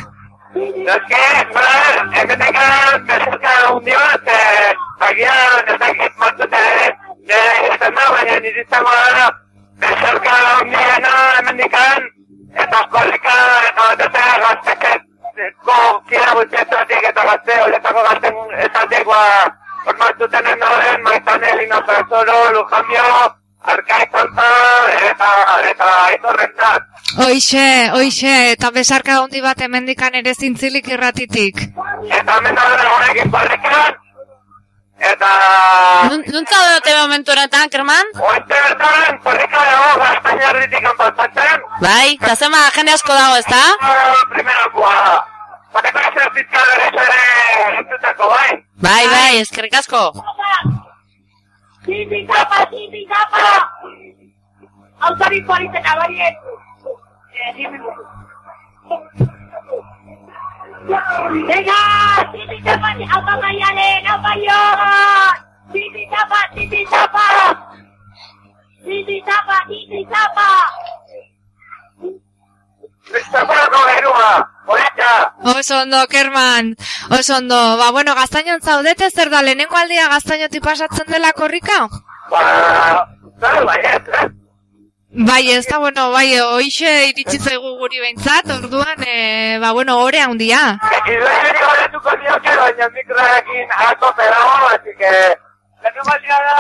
Eske, bera, emetekan bezarka hundi bat, eh, agian ez dakit martute, nire izan da, baina nire izango da, bezarka hundiena emendikan, eta korrika, eta batetea gazteket, kira guztietatik eta gazte horietako gazten esatik ba formaztuten endoren Maizanel, Inoza Zoro, Lujambio, Arkaizantza eta eta aitorrentzat. Hoixe, hoixe, eta besarka handi bat hemendikan ere zintzilik irratitik. Eta hemen daude honekin barrikan, eta... Nuntza dute momentu honetan, Kerman? Oeste bertan, korrika dago gaztainarritik anpasatzen. Bai, eta zema jende asko dago, ez da? Primerakoa. Bateko esertzitza berez ere entzutako, bai? Bai, bai, eskerrik asko. Zipi zapa, zipi zapa! Autori polizena barien. Venga, auto maialen, auto ion! Zipi zapa, zipi zapa! Zipi zapa, zipi zapa! Zaparako gerua, polita. Oso ondo, Kerman. Oso ondo. Ba, bueno, gaztainon zaudete, zer da, lehenengo aldia gaztainotik pasatzen dela korrika? Ba, zer, bai, ez, ez. Bai, ez da, bueno, bai, hoixe iritsi zaigu guri behintzat, orduan, e, ba, bueno, ore handia. Idoiari horretuko dioke, baina mikroekin atope dago, así que... Aldia da...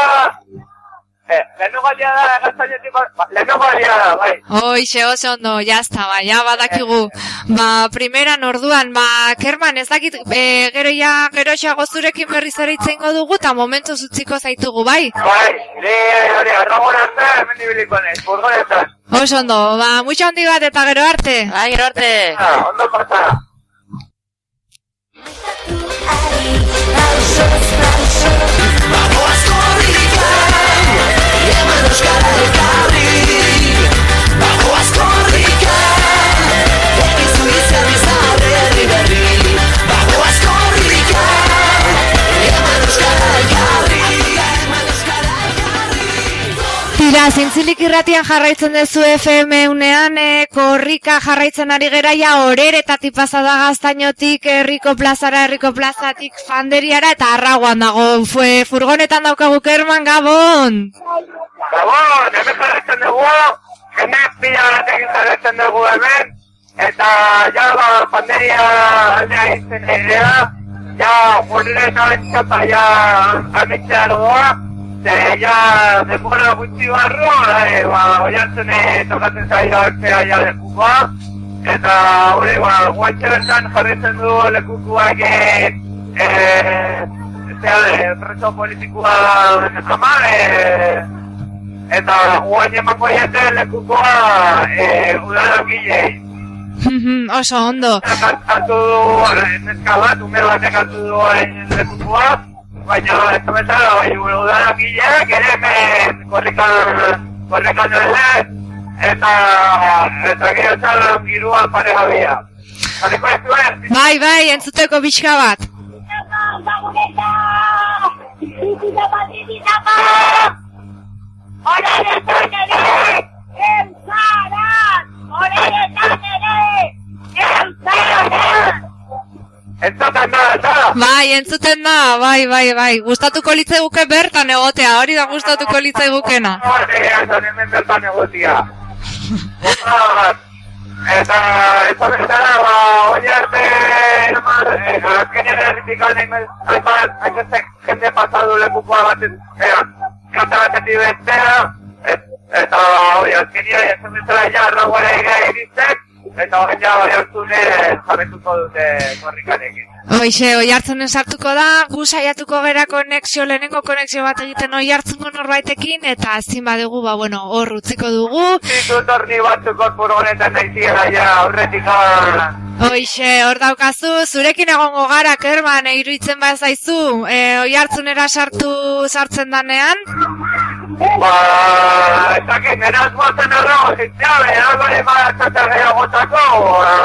Eh, lehenengo aldia da gaztainetik... Lehenengo aldia da, bai. Hoixe, oso ondo, jazta, ba, ja badakigu. Ba, primeran orduan, ba, Kerman, ez dakit, e, gero ja, gero xago zurekin berriz ere itzengo dugu, eta momentu zutziko zaitugu, bai? Bai, ni hori, arrabon arte, hemen ibiliko naiz, furgonetan. Oso ondo, ba, mucho handi bat eta gero arte. Bai, gero arte. Ah, ondo pasa. Bagoaz Eman Tira, zintzilik irratian jarraitzen duzu FM unean, e, korrika jarraitzen ari gera ja oreretatik pasada gaztainotik, herriko plazara, herriko plazatik fanderiara eta arraguan dago, fue, furgonetan daukagu kerman gabon. Gabon, hemen jarretzen dugu, jende pila batekin jarretzen dugu hemen, eta ja, ba, panderia aldea izan ere ja, gurre eta ja, amitzea dugu, ze, ja, denbora gutxi barro, eh, ba, oiartzen tokatzen zaila hartzea ja lekukoa, eta hori, ba, guantxe bertan jarretzen du lekukoak, eh, eh, zea, eh, preso politikoa, ama, eh, eta guain emango jate lekukoa e, udalokilei. Oso ondo. Hartu du, neska bat, ume batek hartu du hain lekukoa, baina ez bezala, bai, udalokileak ere hemen korrikan, korrikan ere, eta, eta gero txalon girua pare gabia. Hariko ez duen, Bai, bai, entzuteko pixka bat. Zipi zapa! Horeretan ere! Elzaran! Horeretan ere! Elzaran! Entzaten da, eta? Bai, entzuten da, bai, bai, bai. Gustatuko litzaiguke bertan egotea, hori da gustatuko litzaigukena. Eta hemen bertan egotia. Eta, ez da bezala, ba, oin arte, azkenean erritik aldein, hainbat, hainbeste jende pasadu lekukoa baten, kanta batetik bestea, et- eta, hori, azkenean, ez bezala, ja, raguara egia iriztek, eta horren ja baiartzune jarretuko dute korrikarekin. Hoixe, oi hartzunen sartuko da, gu saiatuko gera konexio, lehenengo konexio bat egiten oi hartzungo norbaitekin, eta ezin badugu, ba, bueno, hor utziko dugu. Ditut horni batzuk hor furgonetan nahiziela ja aurretik Hoixe, hor daukazu, zurekin egongo gara, Kerman, iruditzen bazaizu, e, oi hartzunera sartu sartzen danean? Ba, ez dakit, nera asmoatzen errago zitzea, behar gore maratzatzen gero gotako,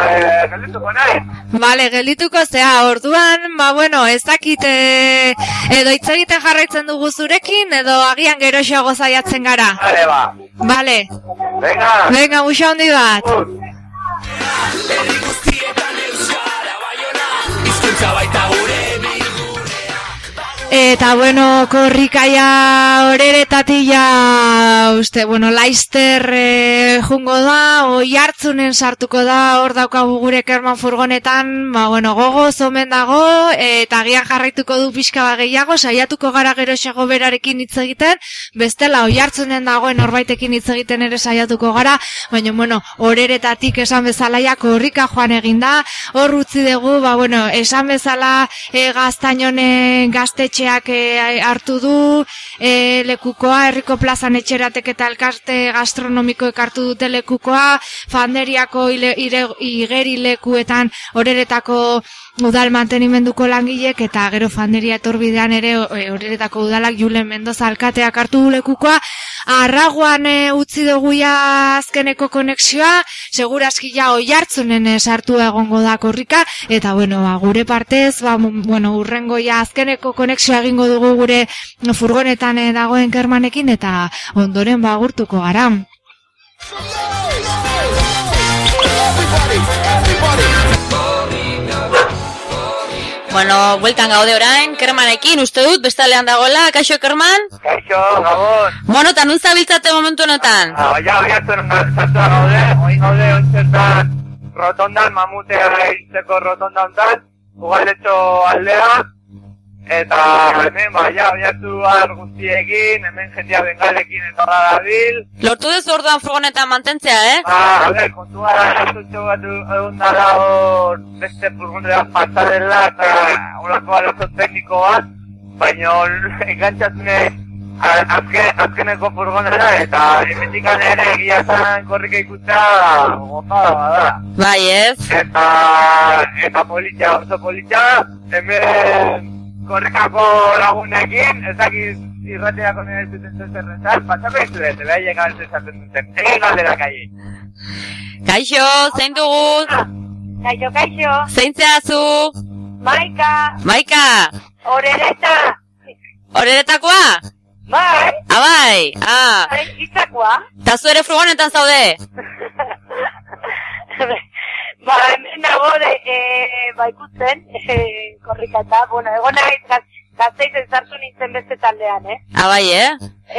eh, geldituko nahi. Vale, geldituko zea, orduan, ba, bueno, ez dakit, e, edo hitz egiten jarraitzen dugu zurekin, edo agian geroxeago zaiatzen gara. Vale, ba. Vale. Venga. Venga, muxa handi bat. Hizkuntza Eta bueno, korrikaia horeretatila, uste, bueno, Laister e, jungo da, oi hartzunen sartuko da, hor daukagu gure kerman furgonetan, ba, bueno, gogo zomen dago, eta gian jarraituko du pixka ba gehiago, saiatuko gara gero xago berarekin hitz egiten, bestela oi hartzunen dagoen norbaitekin hitz egiten ere saiatuko gara, baina, bueno, horeretatik esan bezalaia korrika joan eginda, hor utzi dugu, ba, bueno, esan bezala e, gaztainonen gaztetxeak e, hartu du, e, lekukoa, herriko plazan etxeratek eta elkarte gastronomikoek hartu dute lekukoa, fanderiako igeri lekuetan horeretako udal mantenimenduko langilek eta gero fanderia etorbidean ere e, horeretako udalak Julen Mendoza alkateak hartu lekukoa, arraguan e, utzi dugu ja azkeneko konexioa, segurazki ja oi hartzunen e, sartu egongo da korrika, eta bueno, ba, gure partez, ba, bueno, urrengo ja azkeneko konexioa egingo dugu gure furgonetan e, dagoen kermanekin, eta ondoren ba gurtuko gara. Bueno, bueltan gaude orain, kermanekin, uste dut, bestalean dagoela, kaixo kerman? Kaixo, gabon. Bueno, eta nun zabiltzate momentu honetan? Ah, ja, baiatzen sartua gaude, oin gaude ontzertan rotondan, mamutea hiltzeko rotonda hontan, ugaldetxo aldea, eta hemen, ba, ja, baiatu ar guztiekin, hemen jendia bengalekin eta da dabil. Lortu dezu orduan furgonetan mantentzea, eh? Ah, a ver, kontua da, jartutxo bat egun dara hor beste furgonera pasarela eta olako arazo tekniko bat, baina engantzatune azken, azkeneko furgonera eta emendikan ere egia zan korrika ikutza gozada da. Bai, ez? Eta, eta politxa, oso politxa, hemen korrikako lagunekin, ez dakit irrateako nire zuten zerretan, pasako ez dut, behar llegar zezaten duten, egin galdera kai. Kaixo, zein dugu? Kaixo, kaixo. Zein zehazu? Maika, Maika, orereta. horeretakoa? Bai. Ah, bai, ah. Bai, itzakoa. Ta zu ere furgonetan zaude? ba, hemen dago, de, e, ba, ikusten, e, korrika eta, bueno, egon naiz gaz, gazteizen sartu nintzen beste taldean, eh? Ah, bai, eh?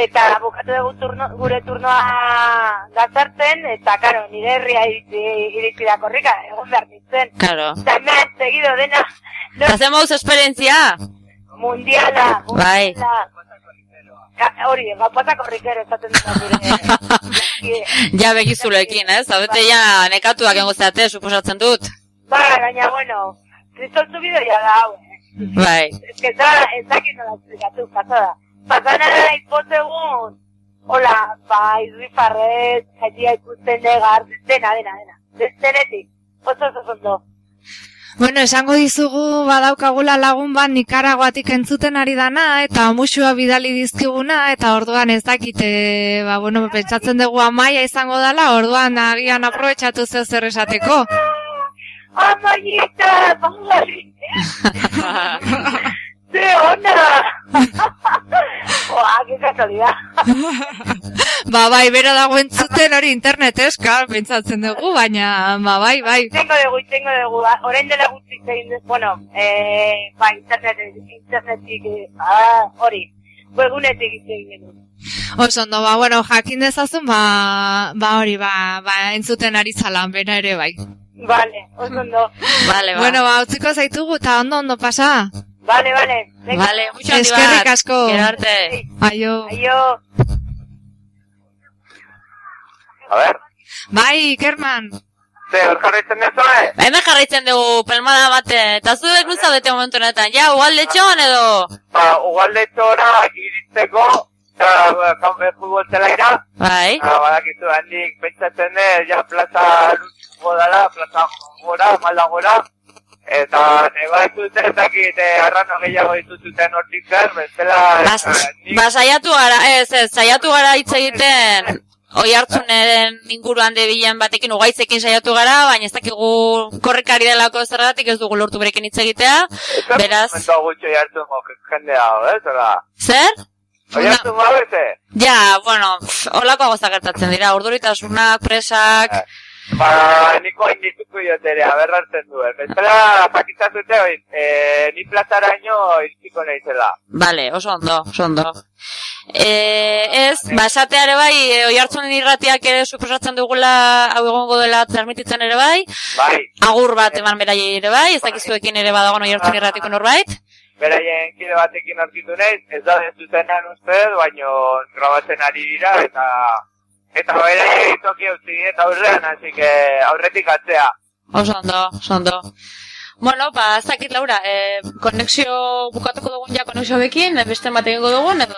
Eta bukatu dugu turno, gure turnoa gazartzen, eta, karo, nire herria iritsi, da korrika, egon behar nintzen. Claro. Eta hemen, seguido dena, Ta hacemos esperientzia? mundiala, Bai. mundiala. Ka- Hori, gapata korrikero esaten dut. Ja begizulekin, ez? Zaudete ja nekatuak engo zeate, suposatzen dut. Ba, baina, bueno, kristoltu bideoia da, hau, eh? Bai. Ez que da, ez dakit nola esplikatu, pasada. Pasana da ipotegun, hola, ba, irrifarret, jaitia ikusten negar, dena, dena, dena. Dezenetik, oso oso ondo. Bueno, esango dizugu badaukagula lagun bat Nikaraguatik entzuten ari dana, eta musua bidali dizkiguna, eta orduan ez dakite, ba, bueno, pentsatzen dugu amaia izango dela, orduan agian aprobetsatu zeu zer esateko. Amaieta, ¡Ze ona! Oa, que casualidad. ba, bai, bera dago entzuten hori internetez, klar, pentsatzen dugu, baina, ba, bai, bai. Tengo dugu, tengo dugu, ba, orain dela gutxi zein, bueno, eh, ba, internet, internetik, ah, hori, webunetik egin genuen. Oso ondo, ba, bueno, jakin dezazun, ba, ba hori, ba, ba, entzuten ari zalan, bera ere bai. Vale, oso ondo. Vale, ba. Bueno, ba, utziko zaitugu, eta ondo, ondo pasa. Vale, vale. Venga. Vale, mucho handi Eskerrik bat. asko. Gero arte. Aio. Aio. A ver, Bai, Kerman. Ze, hor jarraitzen dezu, eh? Hemen jarraitzen dugu pelmada bate, eta zuek nu zaudete momentu honetan, ja, ugalde txon edo... Ba, ugalde txora iritzeko, ba, kanpe futbol zelaira. Bai. Ba, badakizu, handik pentsatzen dut, ja, plaza lutziko dala, plaza gora, malda gora. Eta, neba ez dut ez dakit, eh, arrano gehiago dituzuten hortik zer, bestela... Bas, ba, saiatu gara, ez, ez, saiatu gara hitz egiten, oi hartzuneren inguruan debilen batekin ugaitzekin saiatu gara, baina ez dakigu korrikari delako zergatik ez dugu lortu berekin hitz egitea, beraz... Mento gutxo jartu jende hau, ez, ola? Zer? Oi Ja, bueno, holako gauza gertatzen dira, urduritasunak, presak... Ba, niko hain dituko jotere, aberrartzen duen. Bestela, pakitzazute, oi, e, ni plazaraino iztiko nahizela. Vale, oso ondo, oso ondo. E, ez, ba, esatea ere bai, e, oi hartzunen irratiak ere suposatzen dugula hau egongo dela transmititzen ere bai. Bai. Agur bat eman beraiei ere bai, ez dakizuekin ere badagoen oi hartzun irratiko norbait. Beraien kide batekin aurkitu naiz, ez da zuzenean uste, baino grabatzen ari dira, eta eta beraien toki utzi eta aurrean, así que aurretik atzea. Oso ondo, oso ondo. Bueno, ba, ez dakit, Laura, e, konexio bukatuko dugun ja konexio bekin, beste bat egingo dugun, edo...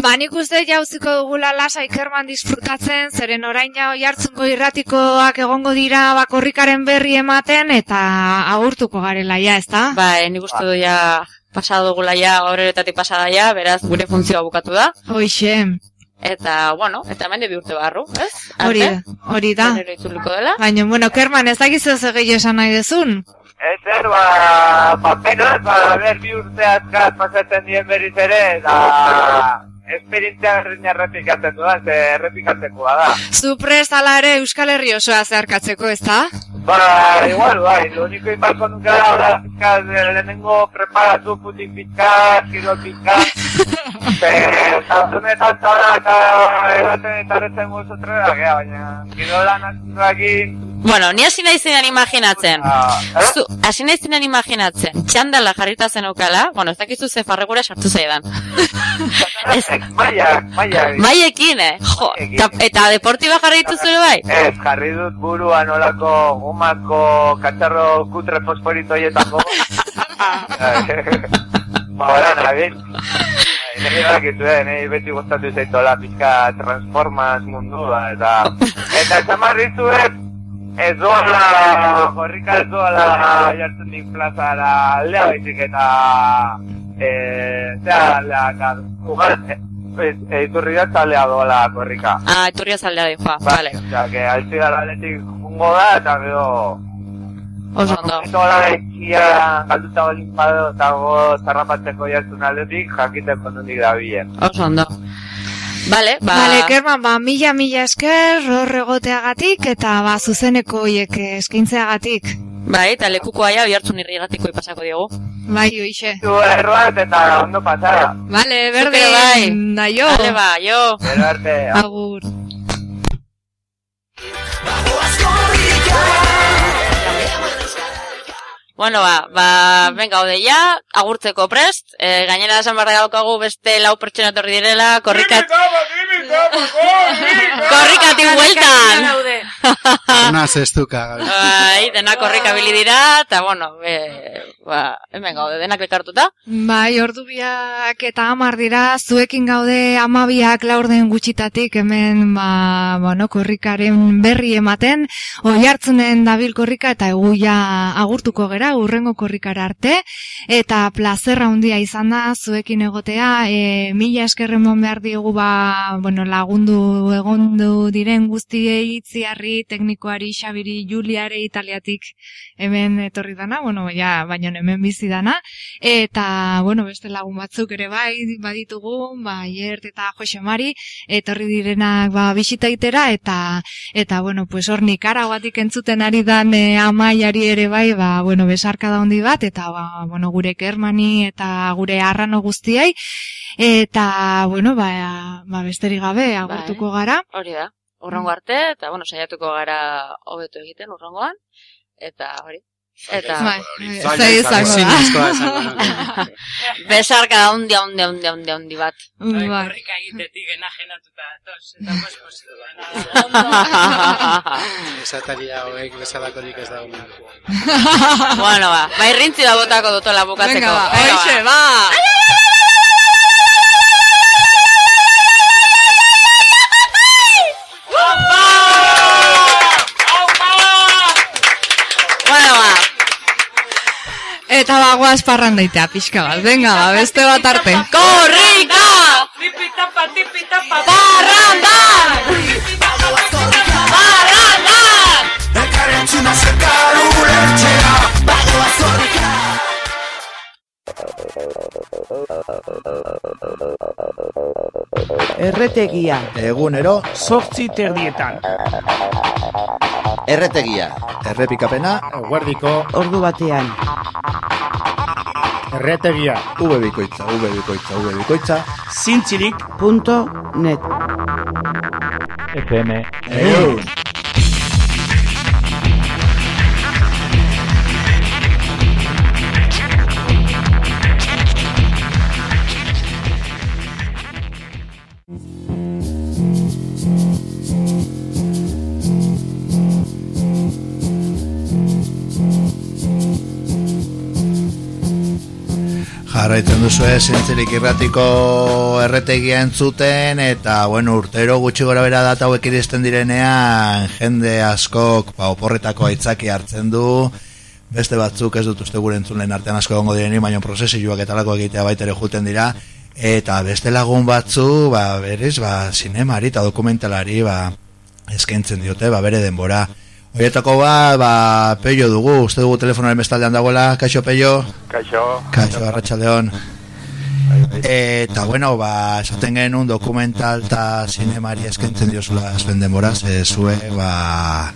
Ba, nik uste jauziko dugula lasa ikerman disfrutatzen, zeren orain jau jartzungo irratikoak egongo dira bakorrikaren berri ematen, eta agurtuko garela ja, ez da? Ba, e, nik uste du ja pasado dugula ja, horretatik pasada ja, beraz, gure funtzioa bukatu da. Hoixe. Eta, bueno, eta hemen bi urte barru, ez? Hori da, hori da. Baina, bueno, Kerman, ez dakizu ez gehiago esan nahi dezun? Ez zer, ba, penaz, ba, ber, bi urte azkaz pasatzen dien berriz ere, eta esperientzia berdina errepikatzen dudan, ze errepikatzekoa da. Zu prest ala ere Euskal Herri osoa zeharkatzeko, ez da? Ba, igual, bai, lo único inbarko nuke da, lehenengo preparatu putin pizkaz, kilo pizkaz, Zantzunetan zara eta eraten eta erretzen guzu trebea, gea, baina atzuakin... Bueno, ni hasi nahi zinean imaginatzen. Ah, Zu, hasi nahi zinean imaginatzen. Txandala jarrita zen aukala, bueno, ez dakizu ze farregura sartu zaidan. Maia, maia. Maiekin, eh? Jo, ta, eta deportiba jarri dituzu ere bai? Ez, jarri dut burua nolako gomako katxarro kutre fosforito hietako. ba, bara, Nire dakizu, eh, beti gustatu zaitola pizka transformaz mundua, eta... Eta esan barrizu, ez, doala, horrika ez doala jartzen dik plazara aldea baizik eta... Eh, zera aldea, eta... Ugar, eh, iturri da taldea doala korrika. Ah, iturria zaldea di, joa, vale. Osea, que altzi da aletik jungo da, eta gero... Oso ondo. Eta hola ikia galduta bolin bado, eta go zarrapatzeko jartzen aldetik, jakiten kontondik da bilen. Oso ondo. Vale, ba... Vale, Kerman, ba, mila, mila esker, hor egoteagatik, eta ba, zuzeneko hiek eskaintzeagatik. Bai, eta lekukoa ja, oihartzun irrigatiko pasako diogu. Bai, oixe. Tu erroat eta ondo pasara. Vale, berde, bai. da jo. Vale, ba, jo. Gero arte. Agur. Bueno, ba, ba, venga, ode ja, agurtzeko prest, e, gainera esan barra daukagu beste lau pertsona etorri direla, korrikat... Korrikatik bueltan! Una zestuka. Bai, denak korrika bili dira, eta bueno, e, ba, hemen gaude, denak elkartuta. Bai, ordu biak eta amar dira, zuekin gaude amabiak laurden gutxitatik, hemen, ba, bueno, korrikaren berri ematen, oi hartzunen dabil korrika, eta egu ja agurtuko gera, urrengo korrikara arte, eta plazerra handia izan da, zuekin egotea, e, mila eskerren mon behar diogu, ba, bueno, lagundu egondu diren guztiei itziarri, teknikoari, xabiri, juliare, italiatik, hemen etorri dana, bueno, ja, baina hemen bizi dana, eta, bueno, beste lagun batzuk ere bai, baditugu, ba, Iert eta Jose Mari, etorri direnak, ba, bisitaitera, eta, eta, bueno, pues hor Nikaraguatik entzuten ari dan e, amaiari ere bai, ba, bueno, besarka da handi bat, eta, ba, bueno, gure kermani eta gure arrano guztiei, eta, bueno, ba, ba besterik gabe, agurtuko gara. Hori da, urrongo arte, eta, bueno, saiatuko gara hobeto egiten urrongoan, eta hori. Eta... Bai, zai izango da. Besarka da hundi, hundi, hundi, hundi, hundi bat. Bai. Korrika egitetik enajenatuta, tos, eta Esateria hoek bezalakorik ez da una. bueno, ba, ba irrintzi da botako dutola bukatzeko. Venga, ba, Venga, hoixe, ba. Eta bagoaz parrandaitea pixka bat. Venga, ba, beste bat arte. Korrika! Tipitapa, tipitapa, Parranda! Erretegia. Egunero, sortzi terdietan. Erretegia. Errepikapena, guardiko, Ordu batean. erretegia, V bikoitza, V bikoitza, V bikoitza. zintzilik, Punto net. FM. Egun. Jarraitzen duzu ez, zintzilik irratiko erretegia entzuten, eta, bueno, urtero gutxi gora bera data hauek iristen direnean, jende askok, ba, oporretako aitzaki hartzen du, beste batzuk ez dut uste gure entzulen artean asko gongo direni, baina prozesioak eta lako egitea baitere juten dira, eta beste lagun batzu, ba, berez, ba, sinemari eta dokumentalari, ba, eskaintzen diote, ba, bere denbora. Horietako ba, ba, peio dugu, uste dugu telefonoaren bestaldean dagoela, kaixo peio? Kaixo. Kaixo, arratsaldeon. Eta, bueno, ba, esaten genuen dokumental eta sinemari eskentzen diozula azben denbora, ze zue, ba,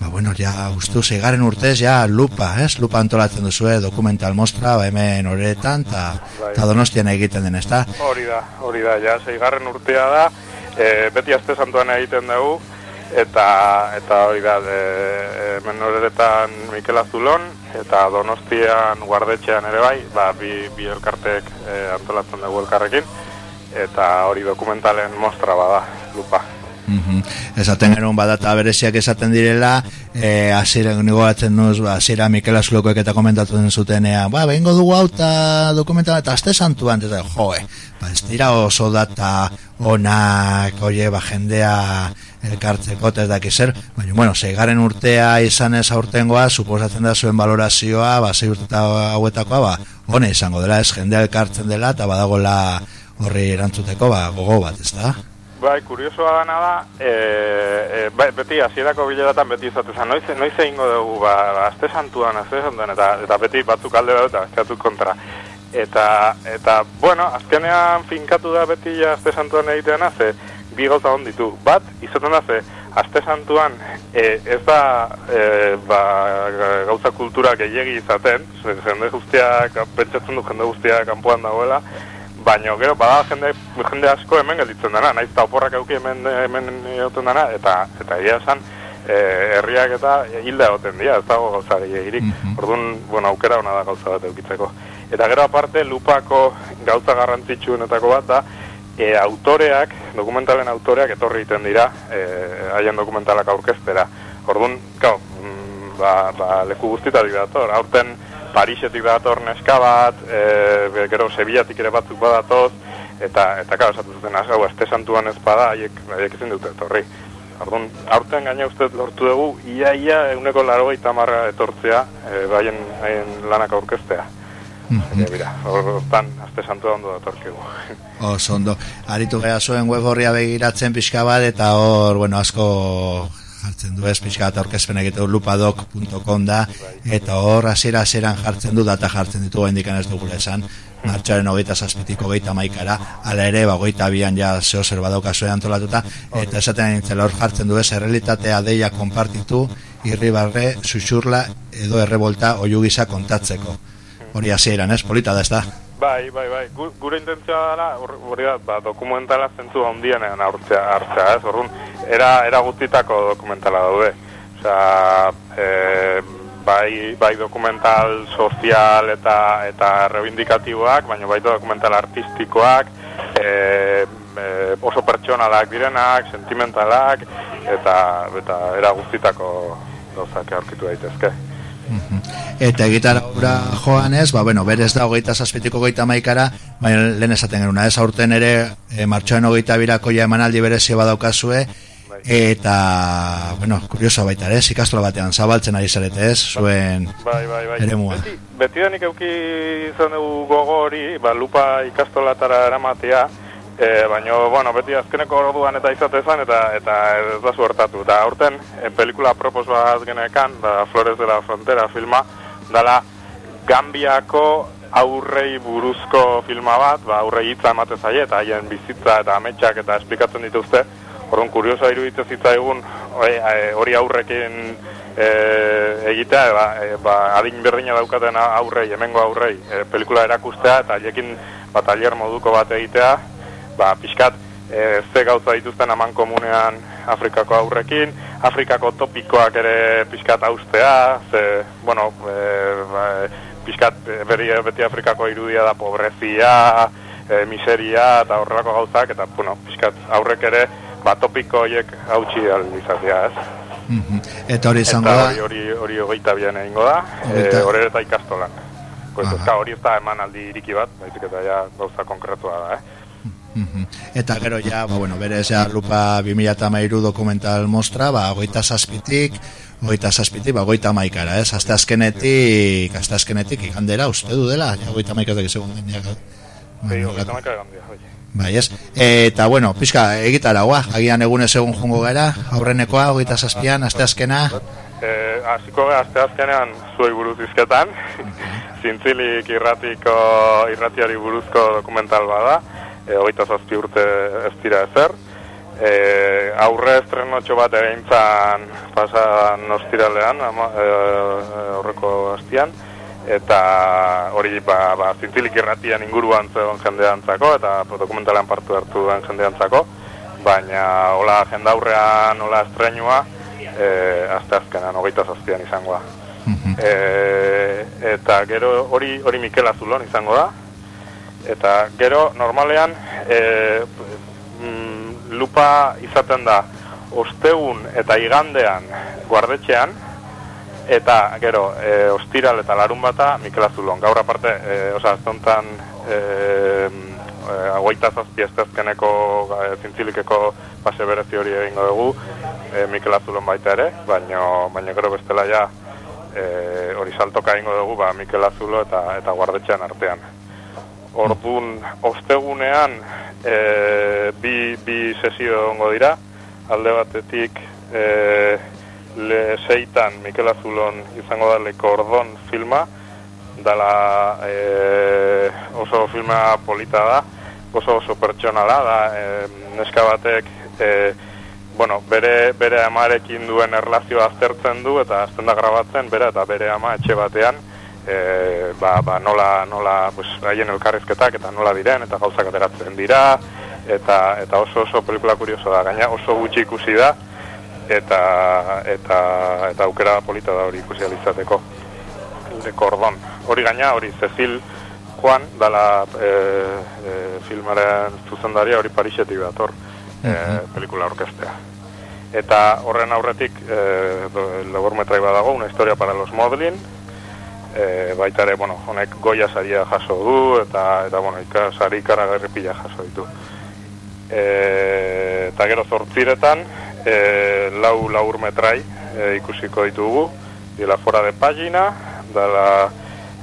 ba, bueno, ja, ustu, zeigaren urtez, ja, lupa, ez? Lupa antolatzen duzue, dokumental mostra, ba, hemen horretan, eta Bai. ta donostian egiten den, ezta? Hori da, hori da, ja, zeigarren urtea da, e, beti azte santuan egiten dugu, eta eta hori da, e, hemen horretan Mikel Azulon, eta Donostian guardetxean ere bai, ba, bi, bi elkartek e, antolatzen dugu elkarrekin, eta hori dokumentalen mostra bada, lupa. Esaten genuen badata bereziak esaten direla, eh hasiera nigo batzen nuz, ba hasiera Mikel Azulokoek eta komentatu den zutenea, ba behingo dugu hau ta dokumentala eta aste santuan eta joe, ba ez dira oso data onak, oie, ba jendea elkartzeko eta ez daki zer, baina bueno, seigaren urtea izan ez aurtengoa, suposatzen da zuen valorazioa, ba sei urte eta hauetakoa, ba hone izango dela, ez jendea elkartzen dela eta badagola horri erantzuteko, ba gogo bat, ez da? Bai, kuriosoa dana da, e, e, bai, beti hasierako bileratan beti izatu zen, noiz, noiz egingo dugu, ba, ba, azte santuan, azte santuan, eta, eta beti batzuk alde bat eta batzuk kontra. Eta, eta, bueno, azkenean finkatu da beti azte santuan egiteana, ze bi gauza hon ditu. Bat, izaten da, ze azte santuan e, ez da e, ba, gauza kultura gehiegi izaten, ze jende guztiak, pentsatzen du jende guztiak kanpoan dagoela, Baina, gero, bada jende, jende asko hemen gelditzen dena, naiz eta oporrak euki hemen, hemen egoten dena, eta eta egia esan, e, herriak eta hilda egoten dira, ez dago gauza gehiagirik. Orduan, bueno, aukera hona da gauza bat eukitzeko. Eta gero aparte, lupako gauza garrantzitsuenetako bat da, e, autoreak, dokumentalen autoreak etorri egiten dira, e, haien dokumentalak aurkeztera. Orduan, gau, mm, ba, ba, leku guztitatik dator, aurten, Parisetik dator neska bat, e, gero Sevillatik ere batzuk badatoz, eta, eta karo, esatu zuten, hau, este santuan ez bada, haiek, haiek ezin dute etorri. Orduan, aurten gaina uste lortu dugu, ia, ia, eguneko laro marra etortzea, e, baien, haien lanak aurkeztea. Mhm. Eta, bira, hortan, azte santua ondo datorkegu. Oso ondo. Aritu gea zuen web horria begiratzen pixka bat, eta hor, bueno, asko jartzen du ez pixka bat aurkezpen egiteu lupadok.com da, eta hor hasiera hasieran jartzen du, data jartzen ditu indikan ez dugula esan, martxaren hogeita zazpitiko hogeita maikara, ala ere, ba, hogeita bian ja zeo zer badauka zuen antolatuta, eta esaten nintzen hor jartzen du ez, errealitatea deia konpartitu, irribarre, susurla, edo errebolta, oiu gisa kontatzeko. Hori hasieran ez, polita da ez da. Bai, bai, bai. Gu, gure intentzioa dela, hor- hori da, ba, dokumentala zentzu handienean hartzea, hartzea, ez? Orduan, era, era guztitako dokumentala daude. Osea, e, bai, bai dokumental sozial eta eta reivindikatiboak, baina baita dokumental artistikoak, e, e, oso pertsonalak direnak, sentimentalak, eta, eta era guztitako gauzak aurkitu daitezke. Eta gitarra joan ez, ba, bueno, berez da hogeita zazpitiko goita maikara, baina lehen esaten geruna, ez aurten ere, e, martxoen hogeita birako ja emanaldi berezio badaukazue, eta, bueno, kurioso baita ez, ikastola batean zabaltzen ari zarete ez, zuen bai, bai, bai. ere mua. Beti, beti denik euki izan dugu gogo hori, ba, lupa ikastolatara eramatea, e, baina, bueno, beti azkeneko orduan eta izate zen, eta, eta ez da zuertatu. Da, aurten, e, pelikula propos bat genekan, da, Flores de la Frontera filma, dala Gambiako aurrei buruzko filma bat, ba, aurrei hitza emate zaie, eta haien bizitza eta ametsak eta esplikatzen dituzte, Horren kuriosa iruditzen zitzaigun hori hori aurrekin e, egitea, ba, e, ba, adin berdina daukaten aurrei, hemengo aurrei, e, pelikula erakustea eta haiekin ba, tailer moduko bat egitea, ba, pixkat e, ze gauza dituzten aman komunean Afrikako aurrekin, Afrikako topikoak ere pixkat austea, ze, bueno, e, ba, pixkat beri, beti Afrikako irudia da pobrezia, e, miseria eta horrelako gauzak, eta, bueno, pixkat aurrek ere, ba, topiko horiek hautsi izatea, ez? Mhm. Eta hori izango da, hori, hori, hogeita bian egingo da, e, hori eta ikastolan. Ezka, hori ez da eman aldi iriki bat, baizik eta ja gauza konkretua da, eh? Mhm. eta gero ja, ba, bueno, berez ja lupa 2013 dokumental mostra, ba, goita zazpitik, goita zazpitik, ba, goita maikara, ez? Azte azkenetik, azte azkenetik igandera, uste du dela, ja, goita maikatak segun ja, Bai, hogeita maika egandia, bai. Bai, ez? Eta, bueno, pixka, egitaragoa, agian egunez egun jongo gara, aurrenekoa, hogeita zazpian, azte azkena, E, hasiko gara azte azkenean zuei buruz izketan, zintzilik irratiko, irratiari buruzko dokumental bada, e, hogeita zazpi urte ez dira ezer, e, aurre estrenotxo bat egintzan pasan ostiralean, ama, e, aurreko hastian, eta hori ba, ba, zintzilik irratian inguruan zegoen jendeantzako, eta dokumentalan partu hartu duen jendeantzako, baina hola jendaurrean, hola estrenua, e, azte azkenan, hogeita zazpian izango da. E, eta gero hori hori Mikel Azulon izango da. Eta gero normalean e, mm, lupa izaten da ostegun eta igandean guardetxean eta gero e, ostiral eta larun bata Mikel Azulon. Gaur aparte, e, oza, zontan e, e, agoita zazpi estezkeneko e, zintzilikeko pase berezi hori egingo dugu e, Mikel Azulon baita ere, baina baina gero bestela ja e, hori saltoka egingo dugu ba, Mikel Azulo eta, eta guardetxean artean. Orduan, ostegunean e, bi, bi sesio egongo dira, alde batetik e, le seitan Mikel Azulon izango da leko ordon filma, dala e, oso filma polita da, oso oso pertsonala da, e, neska batek e, bueno, bere, bere amarekin duen erlazioa aztertzen du eta azten da grabatzen bere eta bere ama etxe batean e, ba, ba, nola, nola pues, haien elkarrizketak eta nola diren eta gauzak ateratzen dira eta, eta oso oso pelikula kurioso da, gaina oso gutxi ikusi da eta, eta, eta aukera polita da hori ikusi alizateko de Cordón. Hori gaina, hori Cecil Juan, dala e, e, filmaren zuzendaria hori Parisetik dator e, pelikula orkestea. Eta horren aurretik e, laburmetrai badago, una historia para los modelin, e, baita ere, bueno, honek goia saria jaso du, eta, eta bueno, ikasari ikaragarri pila jaso ditu. E, eta gero zortziretan, e, lau laburmetrai e, ikusiko ditugu, dila fora de pagina, dala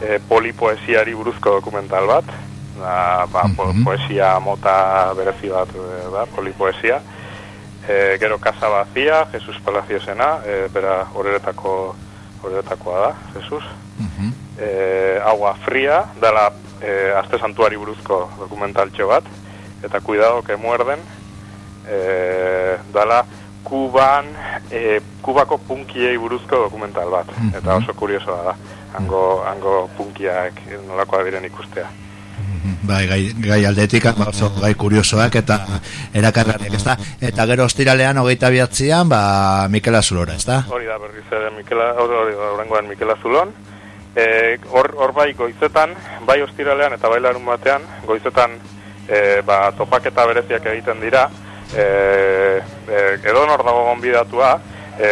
e, polipoesiari buruzko dokumental bat, da, ba, po, poesia mota berezi bat e, da, polipoesia. E, gero Casa Vacía, Jesus Palaciosena, e, bera horretako horretakoa da, Jesus. E, agua Fría, dala e, Aste Santuari buruzko dokumentaltxo bat, eta Cuidado que muerden, e, dala Kuban, e, Kubako punkiei buruzko dokumental bat, eta oso kuriosoa da, hango, hango punkiak nolakoa diren ikustea. bai, gai, gai aldetik, ba, oso gai kuriosoak eta erakargarriak, ez da? Eta gero ostiralean, hogeita biatzian, ba, Mikel Azulora, ez da? Hori da berriz ere Mikela, hori da horrengoan Mikel Azulon. E, hor, hor bai goizetan, bai ostiralean eta bai larun batean, goizetan e, ba, topaketa bereziak egiten dira, e, e, edo nor dago gonbidatua, e,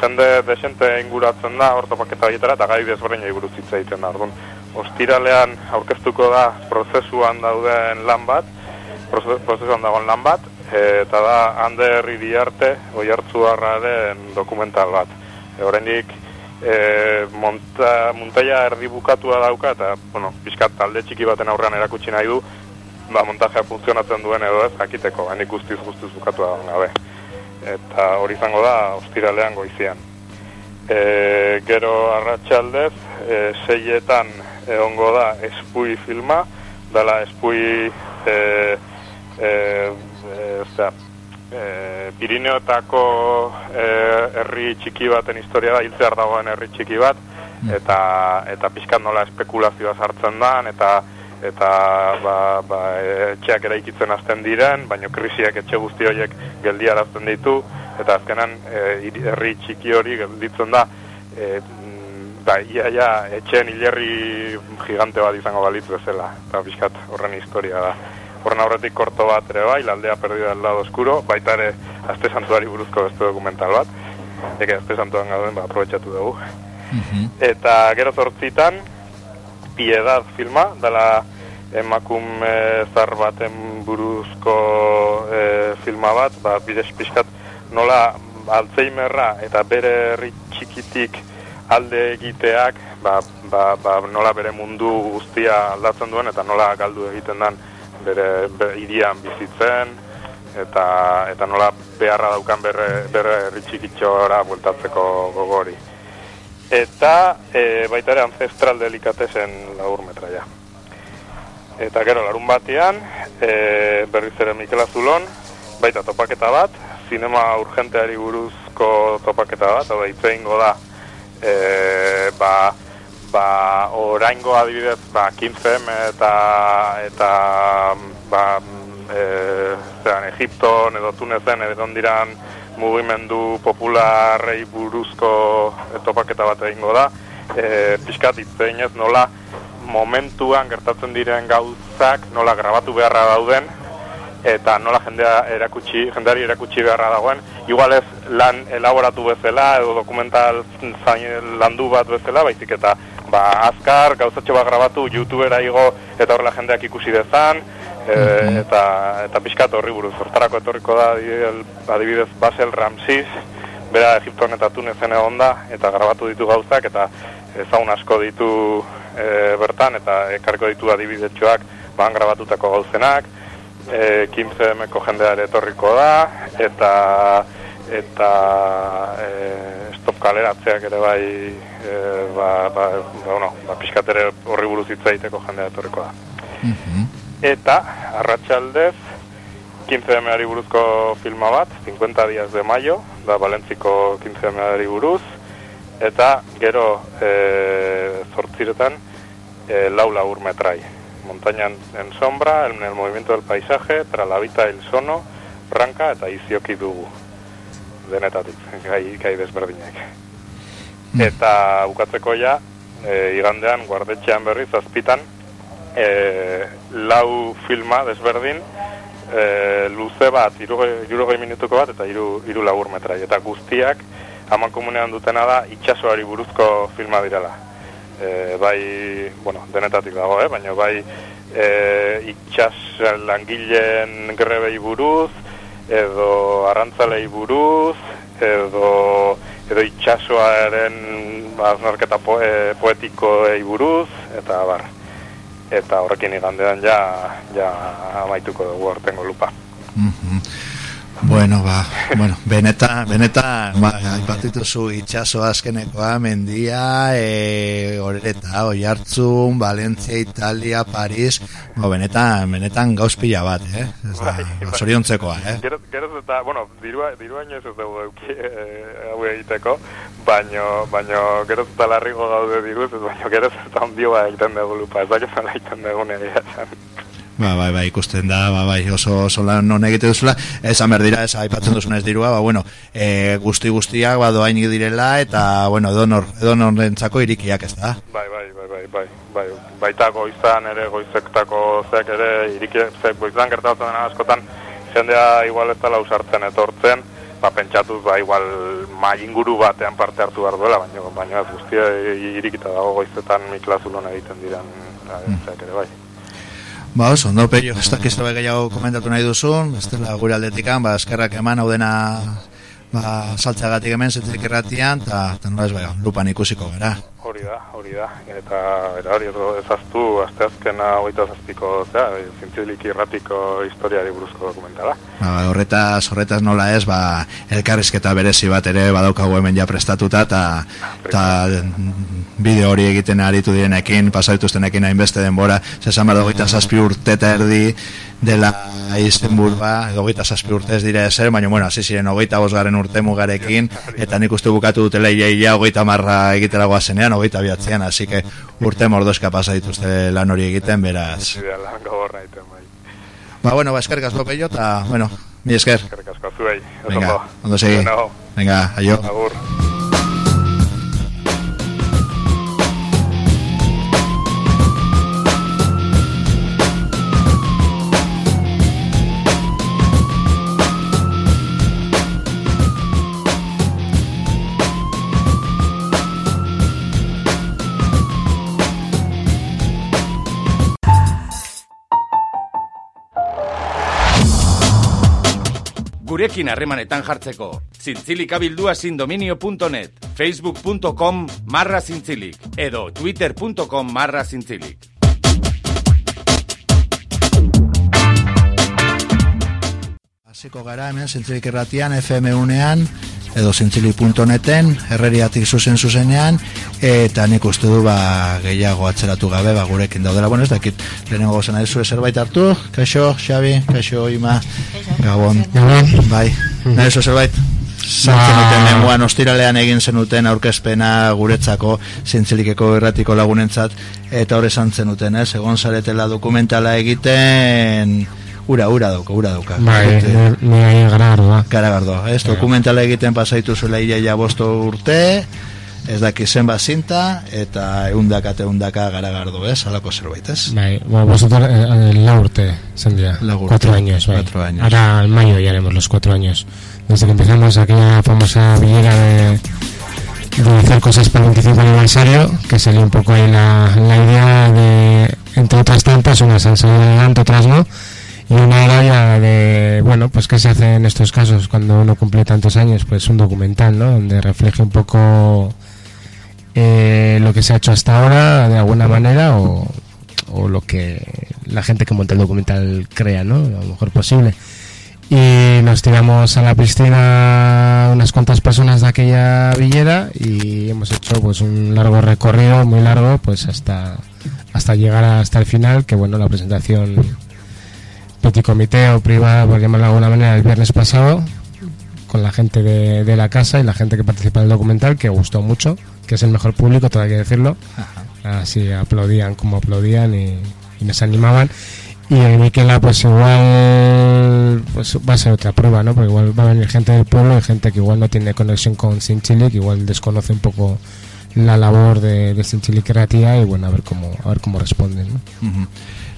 jende desente inguratzen da hor topaketa egitera eta gai desberdinei buruz hitz egiten da. Orduan, ostiralean aurkeztuko da prozesuan dauden lan bat, proze- prozesuan dagoen lan bat, e, eta da Ander Iriarte oihartzuarraren dokumental bat. E, oraindik e, monta, montaia erdi bukatua dauka eta, bueno, pixkat talde txiki baten aurrean erakutsi nahi du, ba, montajea funtzionatzen duen edo ez, jakiteko, hanik guztiz guztiz bukatua dagoen gabe. Eta hori izango da, ostiralean goizian. E, gero arratsaldez, e, seietan egongo da espui filma, dala espui e, e, e, e, Pirineotako e, herri txiki baten historia da, hiltzear dagoen herri txiki bat, eta, eta pixkat nola espekulazioa sartzen dan, eta eta ba, ba, etxeak eraikitzen hasten diren, baino krisiak etxe guzti horiek geldiarazten ditu, eta azkenan e, hiri- herri txiki hori gelditzen da, e, ba, ia, ia, etxeen hilerri gigante bat izango balitz bezala, eta pixkat horren historia da. Horren aurretik korto bat ere bai, la aldea perdida del lado oscuro, baita ere azte santuari buruzko beste dokumental bat, eke azte santuan gauden, ba, aprobetxatu dugu. Eta gero zortzitan, piedad filma, dela emakume zar baten buruzko e, filma bat, ba, bidez pixkat nola Alzheimerra eta bere herri txikitik alde egiteak, ba, ba, ba, nola bere mundu guztia aldatzen duen eta nola galdu egiten dan bere, bere irian bizitzen, eta, eta nola beharra daukan bere, bere herri txikitxora bueltatzeko gogori. Eta e, baita ere ancestral delikatesen laur metraia. Eta gero larun batean, e, berriz ere Mikel Azulon, baita topaketa bat, zinema urgenteari buruzko topaketa bat, hau da hitz egingo da, e, ba, ba, oraingo adibidez, ba, 15M eta, eta ba, e, zean, Egipton edo Tunezen edo diran mugimendu popularrei buruzko topaketa bat egingo da. E, pixkat itzeinez nola momentuan gertatzen diren gauzak nola grabatu beharra dauden eta nola jendea erakutsi, jendeari erakutsi beharra dagoen. Igual ez lan elaboratu bezala edo dokumental zain landu bat bezala, baizik eta ba, azkar gauzatxo bat grabatu youtubera igo eta horrela jendeak ikusi dezan, e, eta, eta pixkat horri buruz. Hortarako etorriko da adibidez- adibidez Basel Ramsis, bera Egipton eta Tunezen egon da, eta grabatu ditu gauzak, eta ezagun asko ditu e, bertan, eta ekarko ditu adibidetxoak ban grabatutako gauzenak, e, 15 jendea ere etorriko da, eta eta e, stop kaleratzeak ere bai e, ba, ba, ba, bueno, ba, pixkat ere horri buruz hitz egiteko jendea etorriko da. Eta, arratsaldez, 15 meari buruzko filma bat, 50 días de mayo, da Valentziko 15 meari buruz, eta gero e, zortziretan e, lau laur metrai. Montaña en, sombra, en el movimiento del paisaje, Tralavita el sono, Ranka eta Izioki dugu. Denetatik, gai, gai desberdinak. Eta bukatzeko ja, e, igandean, guardetxean berriz, azpitan, e, lau filma desberdin, e, luze bat, irurogei minutuko bat, eta iru, iru labur metrai. Eta guztiak, haman komunean dutena da, itxasoari buruzko filma direla. E, bai, bueno, denetatik dago, eh? baina bai e, itxas langileen grebei buruz, edo arrantzalei buruz, edo, edo itxasoaren hausnarketa po, e, poetikoei buruz, eta bar. Eta horrekin igandean ja, ja amaituko dugu hortengo lupa. Bueno, ba, bueno, beneta, beneta, ba, aipatituzu itxaso azkenekoa, mendia, e, orereta, oi hartzun, Valentzia, Italia, Paris, ba, benetan, benetan gauz pila bat, eh? Ez da, ba, zoriontzekoa, eh? Gero, gero eta, bueno, dirua, dirua inoiz ez dugu euki eh, hau egiteko, baino, baino gero eta larrigo gaude diruz, ez baino gero eta ondio egiten dugu lupa, ez zela egiten dugu egia esan. Ba, bai, bai, ikusten da, ba, bai, oso, oso lan non egite duzula, esan behar dira, ez aipatzen duzun ez dirua, ba, bueno, e, guzti guztiak, ba, doainik direla, eta, bueno, edonor, edonorentzako irikiak ez da. Bai, bai, bai, bai. bai, bai, bai, baita goizan ere, goizektako zeak ere, irikizek goizan gertatzen dena askotan, jendea igual ez dela usartzen etortzen, ba, pentsatuz, ba, igual mai inguru batean parte hartu behar duela, baina, baina ez guztia irikita dago goizetan miklazulon egiten diren mm. zeak ere, bai. Ba, oso, ondo, peio, ez dakiz tobe gehiago komentatu nahi duzun, ez dela gure aldetikan, ba, eskerrak eman hau dena ba, saltzagatik hemen zetzik erratian, eta ta, nola ez bai, lupan ikusiko gara. Hori da, hori da, eta hori ezaztu, azte azkena hogeita zazpiko, zera, zintzilik irratiko historiari buruzko dokumentala. Ba, horretaz, horretaz nola ez, ba, elkarrizketa berezi bat ere badaukagu hemen ja prestatuta, eta ta, bideo hori egiten aritu direnekin, pasatuztenekin hainbeste denbora, zesan bada hogeita zazpi urte eta erdi, dela Izenburua, hogeita zazpi urte ez dire ezer, baina, bueno, hasi ziren hogeita bosgarren urte mugarekin, eta nik uste bukatu dutela iaia hogeita marra egitera guazenean, hogeita biatzean, que urte mordoska pasa dituzte lan hori egiten, beraz. Ba, bueno, ba, eskerrik asko peio, eta, bueno, mi esker. Eskerrik asko zuei. Venga, ondo segi. Venga, aio. Agur. Gurekin harremanetan jartzeko. Zintzilikabildua sindominio.net, facebook.com marra zintzilik, edo twitter.com marra zintzilik. Hasiko gara hemen zintzilik erratian, FM unean, edo zintzilik.neten, herreriatik zuzen zuzenean, eta nik uste du ba, gehiago atzeratu gabe ba, gurekin daudela. Bueno, ez dakit, lehenengo gozena ez zerbait hartu, kaixo, Xabi, kaixo, Ima, Gabon, bai, nahi zerbait? Zantzen duten lenguan, ostiralean egin zenuten aurkezpena guretzako zintzilikeko erratiko lagunentzat, eta hori zantzen duten, ez? Egon zaretela dokumentala egiten ura, ura dauka, ura dauka. Bai, ni ahi garagardoa. Garagardoa, ez? Dokumentala egiten pasaitu zuela iaia bosto urte, ez daki zenba zinta, eta eundaka eta eundaka garagardo, ez? Alako zerbait, ez? Bai, bueno, vosotros eh, la urte, zendia. La urte. Cuatro años, bai. Cuatro años. Ahora en mayo ya haremos los cuatro años. Desde que empezamos aquella famosa villera de, de hacer cosas para el 25 aniversario, que salió un poco ahí la, la idea de, entre otras tantas, unas han salido adelante, otras no, y una ya de, bueno, pues qué se hace en estos casos cuando uno cumple tantos años, pues un documental, ¿no? Donde refleje un poco eh, lo que se ha hecho hasta ahora de alguna manera o, o lo que la gente que monta el documental crea, ¿no? Lo mejor posible. Y nos tiramos a la piscina unas cuantas personas de aquella villera y hemos hecho pues un largo recorrido, muy largo, pues hasta hasta llegar hasta el final, que bueno, la presentación petit comité o privada, por llamarlo de alguna manera, el viernes pasado, con la gente de, de la casa y la gente que participa en el documental, que gustó mucho, que es el mejor público, todo hay que decirlo. Así aplaudían como aplaudían y, y nos animaban. Y en Miquela, pues igual pues va a ser otra prueba, ¿no? Porque igual va a venir gente del pueblo y gente que igual no tiene conexión con Sin Chile, que igual desconoce un poco la labor de, de Sin Chile Creativa y bueno, a ver cómo, a ver cómo responden, ¿no? Uh -huh.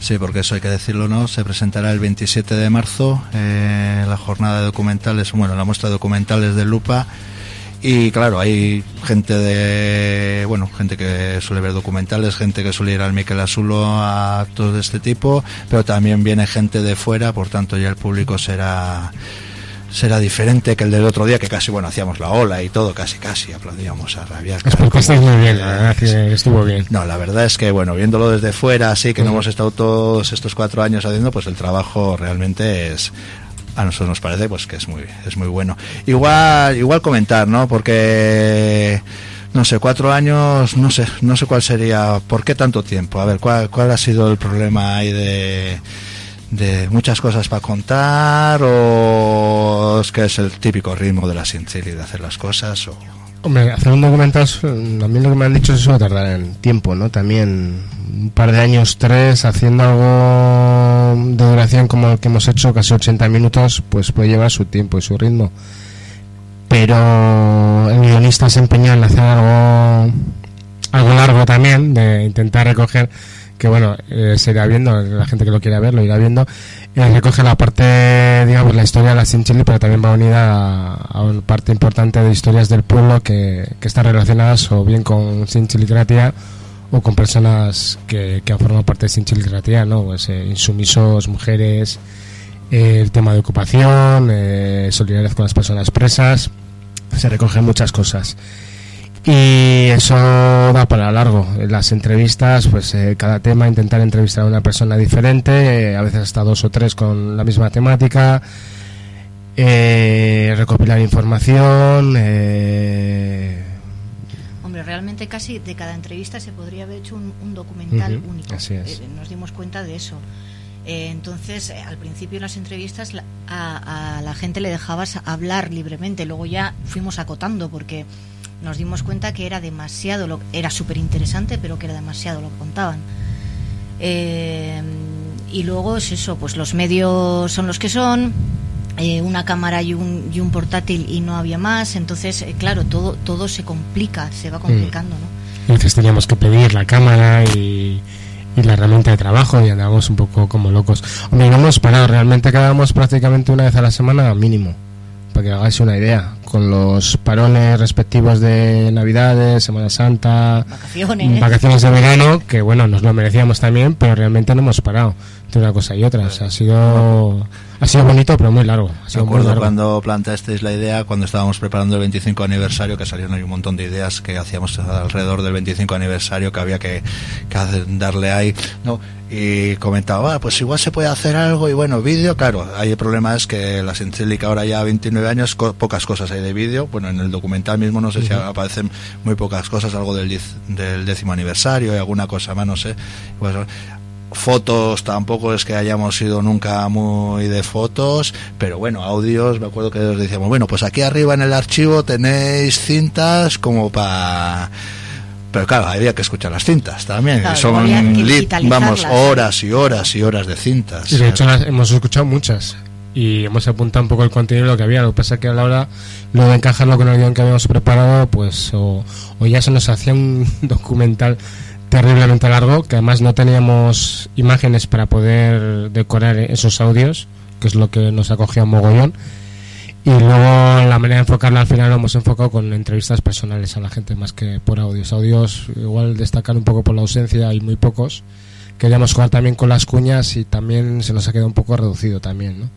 Sí, porque eso hay que decirlo, ¿no? Se presentará el 27 de marzo eh, la jornada de documentales, bueno, la muestra de documentales de Lupa. Y claro, hay gente de, bueno, gente que suele ver documentales, gente que suele ir al Miquel Azulo a actos de este tipo, pero también viene gente de fuera, por tanto ya el público será será diferente que el del otro día, que casi, bueno, hacíamos la ola y todo, casi, casi aplaudíamos a rabiar. Explicasteis muy bien, la verdad que estuvo bien. No, la verdad es que, bueno, viéndolo desde fuera, así que no hemos estado todos estos cuatro años haciendo, pues el trabajo realmente es a nosotros nos parece pues que es muy es muy bueno. Igual igual comentar no porque no sé cuatro años no sé no sé cuál sería por qué tanto tiempo a ver cuál cuál ha sido el problema ahí de de muchas cosas para contar o es que es el típico ritmo de la Sinchili de hacer las cosas o Hombre, hacer un documental, a mí lo que me han dicho es que a tardar en tiempo, ¿no? También un par de años, tres, haciendo algo de duración como el que hemos hecho, casi 80 minutos, pues puede llevar su tiempo y su ritmo. Pero el guionista se empeña en hacer algo también, de intentar recoger, que bueno, eh, se irá viendo, la gente que lo quiera ver lo irá viendo, eh, recoge la parte, digamos, la historia de la Sin pero también va unida a, a una parte importante de historias del pueblo que, que están relacionadas o bien con Sin Chilitratia o con personas que, que han formado parte de Sin Chilitratia, ¿no? Pues, eh, insumisos, mujeres, eh, el tema de ocupación, eh, solidaridad con las personas presas, se recogen muchas cosas. Y eso da para largo. Las entrevistas, pues eh, cada tema, intentar entrevistar a una persona diferente, eh, a veces hasta dos o tres con la misma temática, eh, recopilar información, eh, Hombre, realmente casi de cada entrevista se podría haber hecho un, un documental único. así es. Eh, nos dimos cuenta de eso. Eh, entonces, al principio en las entrevistas la- a, a la gente le dejabas hablar libremente, luego ya fuimos acotando porque nos dimos cuenta que era demasiado, lo, era súper interesante, pero que era demasiado lo que contaban. Eh, y luego es eso, pues los medios son los que son, eh, una cámara y un, y un portátil y no había más, entonces, eh, claro, todo, todo se complica, se va complicando, ¿no? veces teníamos que pedir la cámara y, y la herramienta de trabajo y andábamos un poco como locos. Hombre, no hemos parado, realmente quedábamos prácticamente una vez a la semana mínimo, para que hagáis una idea, con los parones respectivos de Navidades, Semana Santa, Vacaciones. vacaciones de verano, que bueno, nos lo merecíamos también, pero realmente no hemos parado entre una cosa y otra. O sea, ha sido, ha sido bonito, pero muy largo. Ha Me sido muy acuerdo largo. cuando planteasteis la idea, cuando estábamos preparando el 25 aniversario, que salieron ahí un montón de ideas que hacíamos alrededor del 25 aniversario, que había que, que darle ahí, ¿no? Y comentaba, "Ah, pues igual se puede hacer algo, y bueno, vídeo, claro, ahí el problema es que la Centélica ahora ya 29 años, co- pocas cosas hay de vídeo, bueno, en el documental mismo no sé si aparecen muy pocas cosas, algo del, del décimo aniversario y alguna cosa más, no sé. Pues, fotos tampoco es que hayamos sido nunca muy de fotos, pero bueno, audios, me acuerdo que os decíamos, bueno, pues aquí arriba en el archivo tenéis cintas como para... Pero claro, había que escuchar las cintas también, Claro, son lit- vamos, horas y horas y horas de cintas. Y de hecho las hemos escuchado muchas y hemos apuntado un poco el contenido de lo que había. Lo que pasa es que a la hora lo de encajarlo con el guion que habíamos preparado, pues o, o ya se nos hacía un documental terriblemente largo, que además no teníamos imágenes para poder decorar esos audios, que es lo que nos acogía un mogollón. Y luego la manera de enfocarlo al final lo hemos enfocado con entrevistas personales a la gente más que por audios. Audios igual destacan un poco por la ausencia, hay muy pocos. Queríamos jugar también con las cuñas y también se nos ha quedado un poco reducido también, ¿no?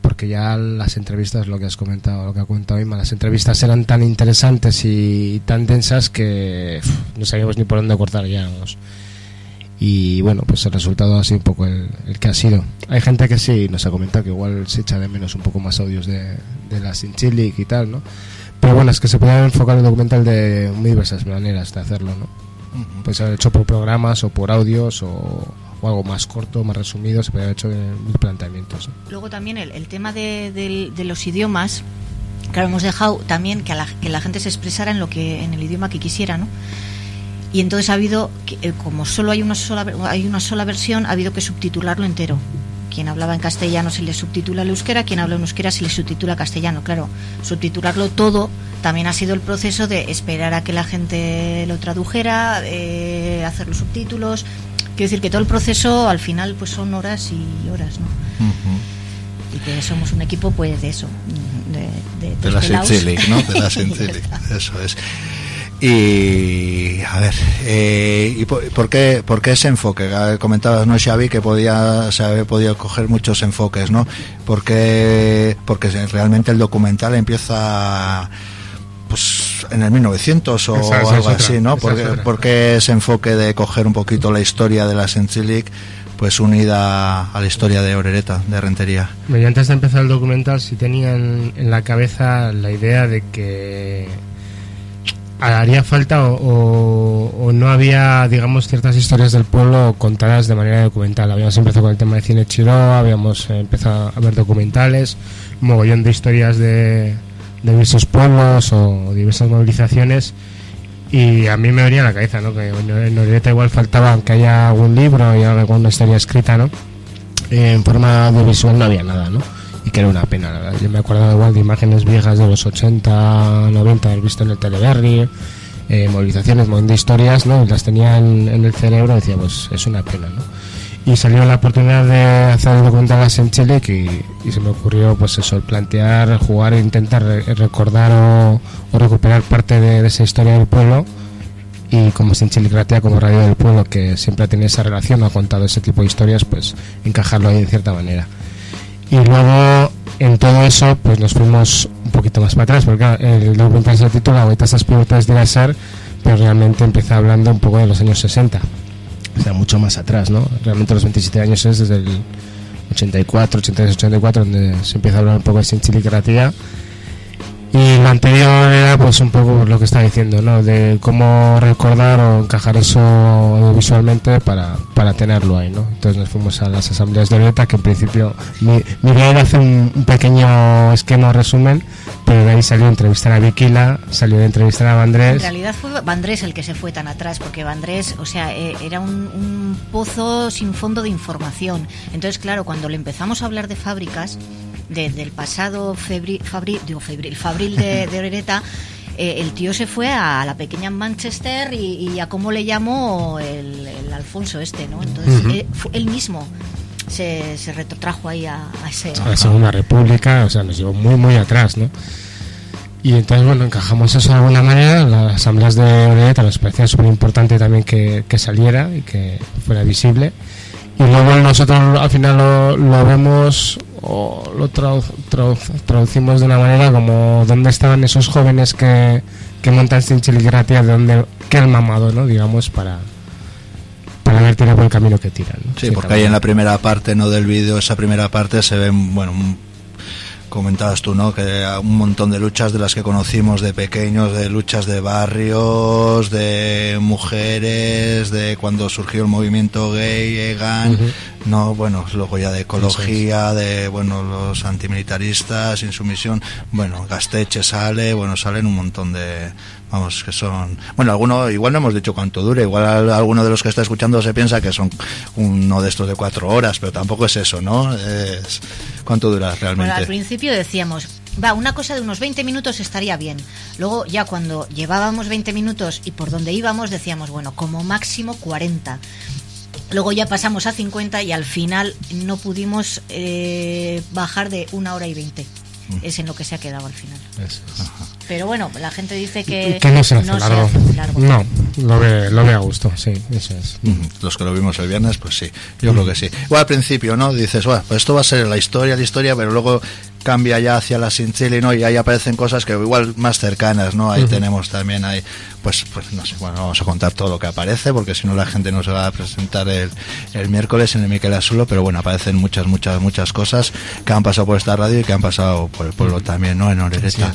Porque ya las entrevistas, lo que has comentado, lo que ha comentado Ima, las entrevistas eran tan interesantes y tan densas que no sabíamos ni por dónde cortar ya. vamos. Y bueno, pues el resultado ha sido un poco el, el que ha sido. Hay gente que sí nos ha comentado que igual se echa de menos un poco más audios de, de la Sinchilic y tal, ¿no? Pero bueno, es que se puede enfocar el documental de muy diversas maneras de hacerlo, ¿no? Pues haber hecho por programas o por audios o, o algo más corto, más resumido, se puede haber hecho en mil planteamientos. Luego también el, tema de, del- de los idiomas, claro, hemos dejado también que, a la, que la gente se expresara en lo que en el idioma que quisiera, ¿no? Y entonces ha habido, eh, como solo hay una sola hay una sola versión, ha habido que subtitularlo entero. Quien hablaba en castellano se le subtitula el euskera, quien habla en euskera se le subtitula castellano. Claro, subtitularlo todo también ha sido el proceso de esperar a que la gente lo tradujera, eh, hacer los subtítulos. Quiero decir que todo el proceso al final pues son horas y horas, ¿no? y que somos un equipo pues de eso de, de, de ¿no? De la Sensilic, eso es. Y a ver, eh, ¿y por, por qué, por qué ese enfoque? Ah, Comentabas, ¿no, Xavi, que podía, se había podido coger muchos enfoques, ¿no? Porque, porque realmente el documental empieza pues en el 1900 o Esa- esa es algo otra, así, ¿no? Porque, otra. porque ese enfoque de coger un poquito la historia de la Sensilic pues unida a la historia de Orereta, de Rentería. Bueno, antes de empezar el documental sí tenía en, en la cabeza la idea de que haría falta o, o- no había, digamos, ciertas historias del pueblo contadas de manera documental. Habíamos empezado con el tema de cine chiro, habíamos eh, empezado a ver documentales, un mogollón de historias de, de diversos pueblos o diversas movilizaciones y a mí me venía la cabeza, ¿no? Que en Orereta igual faltaba que haya algún libro y alguna historia escrita, ¿no? En forma audiovisual no había nada, ¿no? Y que era una pena. Yo me acuerdo igual de imágenes viejas de los 80, 90, haber visto en el Teleberry eh, movilizaciones, montón historias, ¿no? Y las tenía en, el cerebro, decía, pues es una pena, ¿no? Y salió la oportunidad de hacer documentales en Chile que, y se me ocurrió, pues eso, plantear, jugar e intentar re- recordar o, recuperar parte de, esa historia del pueblo y como Sinchili Gratia, como Radio del Pueblo, que siempre ha tenido esa relación, ha contado ese tipo de historias, pues encajarlo ahí de cierta manera. Y luego, en todo eso, pues nos fuimos un poquito más para atrás, porque el documental se titula estas puertas de ser, pero realmente empieza hablando un poco de los años 60, o sea, mucho más atrás, ¿no? Realmente los 27 años es desde el 84, 83, 84, donde se empieza a hablar un poco de Sinchili Gratia. Y lo anterior era pues un poco lo que estaba diciendo, ¿no? De cómo recordar o encajar eso visualmente para, para tenerlo ahí, ¿no? Entonces nos fuimos a las asambleas de Oreta, que en principio mi, mi idea era hacer un, un pequeño esquema resumen, pero de ahí salió entrevistar a Vikila, salió de entrevistar a En Vandrés. realidad fue Vandrés el que se fue tan atrás, porque Vandrés, o sea, eh, era un, un pozo sin fondo de información. Entonces, claro, cuando le empezamos a hablar de fábricas, de- del pasado febril, fabril, digo febril, fabril de, de Orereta, eh, el tío se fue a la pequeña Manchester y, y a cómo le llamó el, el Alfonso este, ¿no? Entonces, fue- él mismo se, se retrotrajo ahí a, a ese... a la Segunda República, o sea, nos llevó muy, muy atrás, ¿no? Y entonces, bueno, encajamos eso de alguna manera. Las asambleas de Oreta nos parecía súper importante también que, que saliera y que fuera visible. Y luego nosotros al final lo, lo vemos o lo trau- trau- traducimos de una manera como dónde estaban esos jóvenes que, que montan sin chiligratia, de dónde, que el mamado, ¿no? Digamos, para, para ver tirar por el camino que tiran. ¿no? Sí, porque ahí en la primera parte no del vídeo, esa primera parte se ven, bueno, un- comentabas tú, ¿no? Que un montón de luchas de las que conocimos de pequeños, de luchas de barrios, de mujeres, de cuando surgió el movimiento gay, EGAN, Ujú. no, bueno, luego ya de ecología, de, bueno, los antimilitaristas, insumisión, bueno, Gasteche sale, bueno, salen un montón de, vamos, que son, bueno, alguno, igual no hemos dicho cuánto dura, igual al- alguno de los que está escuchando se piensa que son uno de estos de cuatro horas, pero tampoco es eso, ¿no? Es, ¿cuánto dura Bueno, al realmente? principio decíamos, va, una cosa de unos 20 minutos estaría bien. Luego, ya cuando llevábamos 20 minutos y por donde íbamos, decíamos, bueno, como máximo 40. Luego ya pasamos a 50 y al final no pudimos eh, bajar de una hora y 20. Es en lo que se ha quedado al final. Pero bueno, la gente dice que, que no se hace largo. hace largo. No, lo ve, lo ve a gusto, sí, eso es. Los que lo vimos el viernes, pues sí, yo creo que sí. Igual al principio, ¿no? Dices, bueno, pues esto va a ser la historia, la historia, pero luego cambia ya hacia la Sinchili, ¿no? Y ahí aparecen cosas que igual más cercanas, ¿no? Ahí tenemos también ahí, pues, pues no sé, bueno, vamos a contar todo lo que aparece, porque si no la gente no se va a presentar el, el miércoles en el Miquel Azulo, pero bueno, aparecen muchas, muchas, muchas cosas que han pasado por esta radio y que han pasado por el pueblo también, ¿no? En Orereta.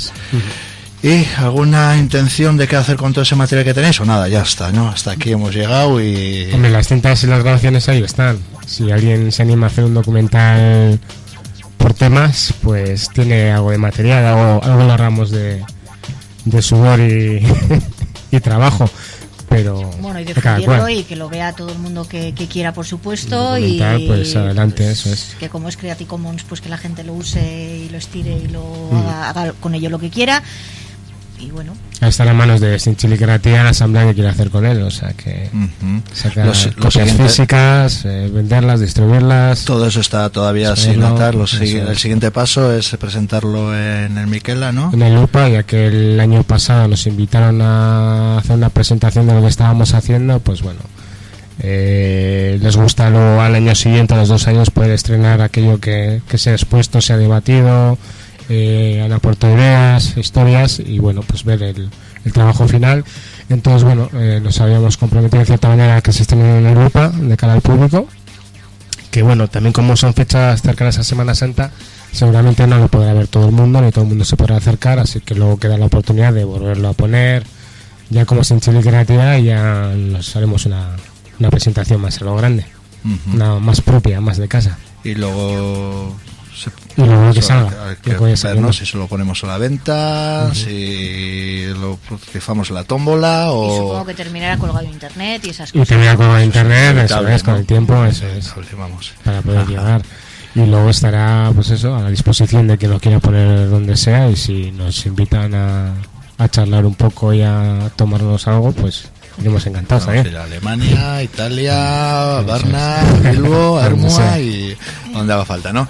¿Y alguna intención de qué hacer con todo ese material que tenéis? O nada, ya está, ¿no? Hasta aquí hemos llegado y... Hombre, las cintas y las grabaciones ahí están. Si alguien se anima a hacer un documental por temas, pues tiene algo de material, algo, algo de ramos de, de sudor y, y trabajo. Pero Bueno, y difundirlo y que lo vea todo el mundo que, que quiera, por supuesto. Y pues adelante, eso es. que como es Creative Commons, pues que la gente lo use y lo estire y lo Mm. haga, haga con ello lo que quiera. Y bueno, Ahí están en manos de Sinchili Gratia la asamblea que quiere hacer con él. O sea que sacar Los- los copias físicas, eh, venderlas, distribuirlas. Todo eso está todavía sin. Los es. el siguiente paso es presentarlo en el Miquela, ¿no? en el UPA, ya que el año pasado nos invitaron a hacer una presentación de lo que estábamos haciendo, pues bueno, eh, les gusta luego al año siguiente, a los dos años, poder estrenar aquello que, que se ha expuesto, se ha debatido, eh, han aportado ideas, historias y bueno, pues ver el, el trabajo final. Entonces, bueno, eh, nos habíamos comprometido de cierta manera que se estrene en el UPA de cara al público que bueno, también como son fechas cercanas a Semana Santa, seguramente no lo podrá ver todo el mundo, ni todo el mundo se podrá acercar, así que luego queda la oportunidad de volverlo a poner, ya como sin chile creativa, ya nos haremos una, una presentación más a lo grande, Ujú. una más propia, más de casa. Y luego... Y luego que eso, salga, hay que que vaya ver, saliendo. ¿no? Si se lo ponemos a la venta, si lo rifamos en la tómbola y o... supongo que terminará colgado en internet y esas Y cosas. terminar con el internet, eso inevitable, es, con el tiempo, eso es, vamos. para poder Ajá. llegar. Y luego estará, pues eso, a la disposición de quien lo quiera poner donde sea, y si nos invitan a, a charlar un poco y a tomarnos algo, pues iremos encantados Vamos a también. ir a Alemania, Italia, Eso Varna, es. Bilbo, sea. y donde haga falta, ¿no?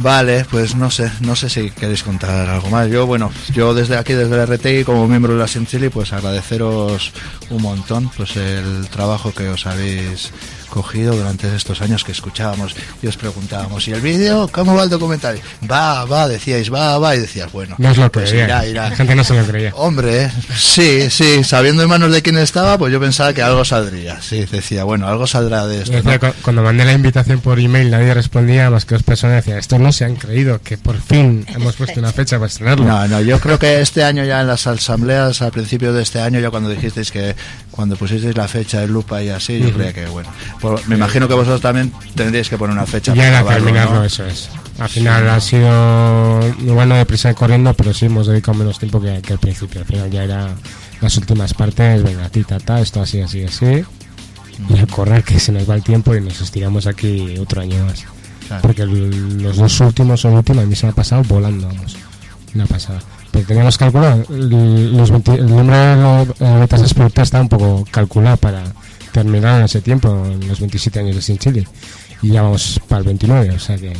Vale, pues no sé, no sé si queréis contar algo más. Yo, bueno, yo desde aquí, desde la RTI, como miembro de la Sinchili, pues agradeceros un montón pues el trabajo que os habéis cogido durante estos años que escuchábamos y os preguntábamos, ¿y el vídeo? ¿Cómo va el documental? Va, va, decíais, va, va, y decías, bueno, No os lo pues creía. irá, irá. La gente no se lo creía. Hombre, eh, sí, sí, sabiendo en manos de quién estaba, pues yo pensaba que algo saldría. Sí, decía, bueno, algo saldrá de esto. Decía, Cuando mandé la invitación por email nadie respondía más que dos personas decían, estos no se han creído que por fin hemos puesto una fecha para estrenarlo. No, no, yo creo que este año ya en las asambleas, al principio de este año, ya cuando dijisteis que cuando pusisteis la fecha de lupa y así, yo creía que, bueno, por- me imagino que vosotros también tendríais que poner una fecha ya era acabarlo, terminarlo, ¿no? eso es. Al final ha sido igual no deprisa y corriendo, pero sí hemos dedicado menos tiempo que, que al principio. Al final ya era las últimas partes, venga, ti, ta, ta, esto así, así, así. Y a correr que se nos va el tiempo y nos estiramos aquí otro año más. Claro. Porque el- los dos últimos o el último a mí se me ha pasado volando, vamos. Una pasada. Pero teníamos calculado, el, los 20 el número de betas explotadas estaba un poco calculado para terminar en ese tiempo, en los 27 años de Sin Chile. Y ya vamos para el 29, o sea que.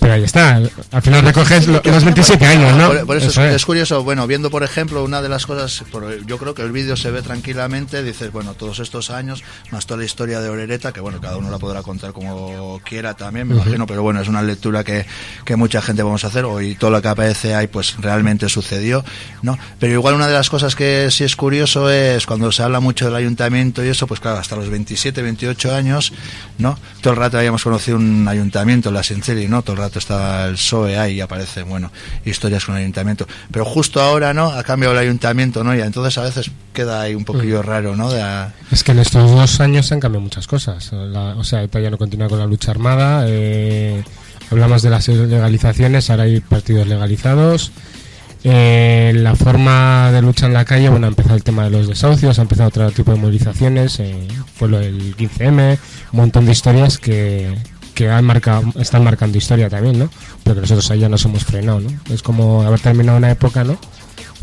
Pero ahí está, al final recoges lo- los 27 años, ¿no? Por, por eso, Eso es, curioso, bueno, viendo por ejemplo una de las cosas, por- yo creo que el vídeo se ve tranquilamente, dices, bueno, todos estos años, más toda la historia de Orereta, que bueno, cada uno la podrá contar como quiera también, me imagino, pero bueno, es una lectura que, que mucha gente vamos a hacer, hoy todo lo que aparece ahí pues realmente sucedió, ¿no? Pero igual una de las cosas que sí es curioso es cuando se habla mucho del ayuntamiento y eso, pues claro, hasta los 27, 28 años, ¿no? Todo el rato habíamos conocido un ayuntamiento, la Sinceri, ¿no? Todo el rato estaba el PSOE ahí y aparecen, bueno, historias con el ayuntamiento. Pero justo ahora, ¿no? Ha cambiado el ayuntamiento, ¿no? Y entonces a veces queda ahí un poquillo raro, ¿no? De a- Es que en estos dos años se han cambiado muchas cosas. La- o sea, ETA ya no continúa con la lucha armada. eh, hablamos de las legalizaciones, ahora hay partidos legalizados. Eh, la forma de lucha en la calle, bueno, ha empezado el tema de los desahucios, ha empezado otro tipo de movilizaciones, eh, fue lo del 15M, un montón de historias que, que han marcado, están marcando historia también, ¿no? Pero que nosotros ahí ya nos hemos frenado, ¿no? Es como haber terminado una época, ¿no?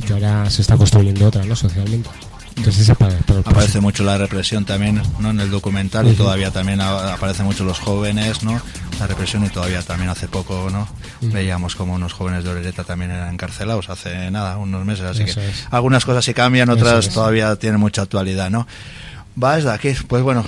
Que ahora se está construyendo otra, ¿no? Socialmente. Entonces ese para, para aparece mucho la represión también, ¿no? En el documental y todavía también aparecen mucho los jóvenes, ¿no? La represión y todavía también hace poco, ¿no? Veíamos como unos jóvenes de Orereta también eran encarcelados hace nada, unos meses, así Eso que es. algunas cosas sí cambian, otras es. todavía tienen mucha actualidad, ¿no? Va, es de aquí, pues bueno,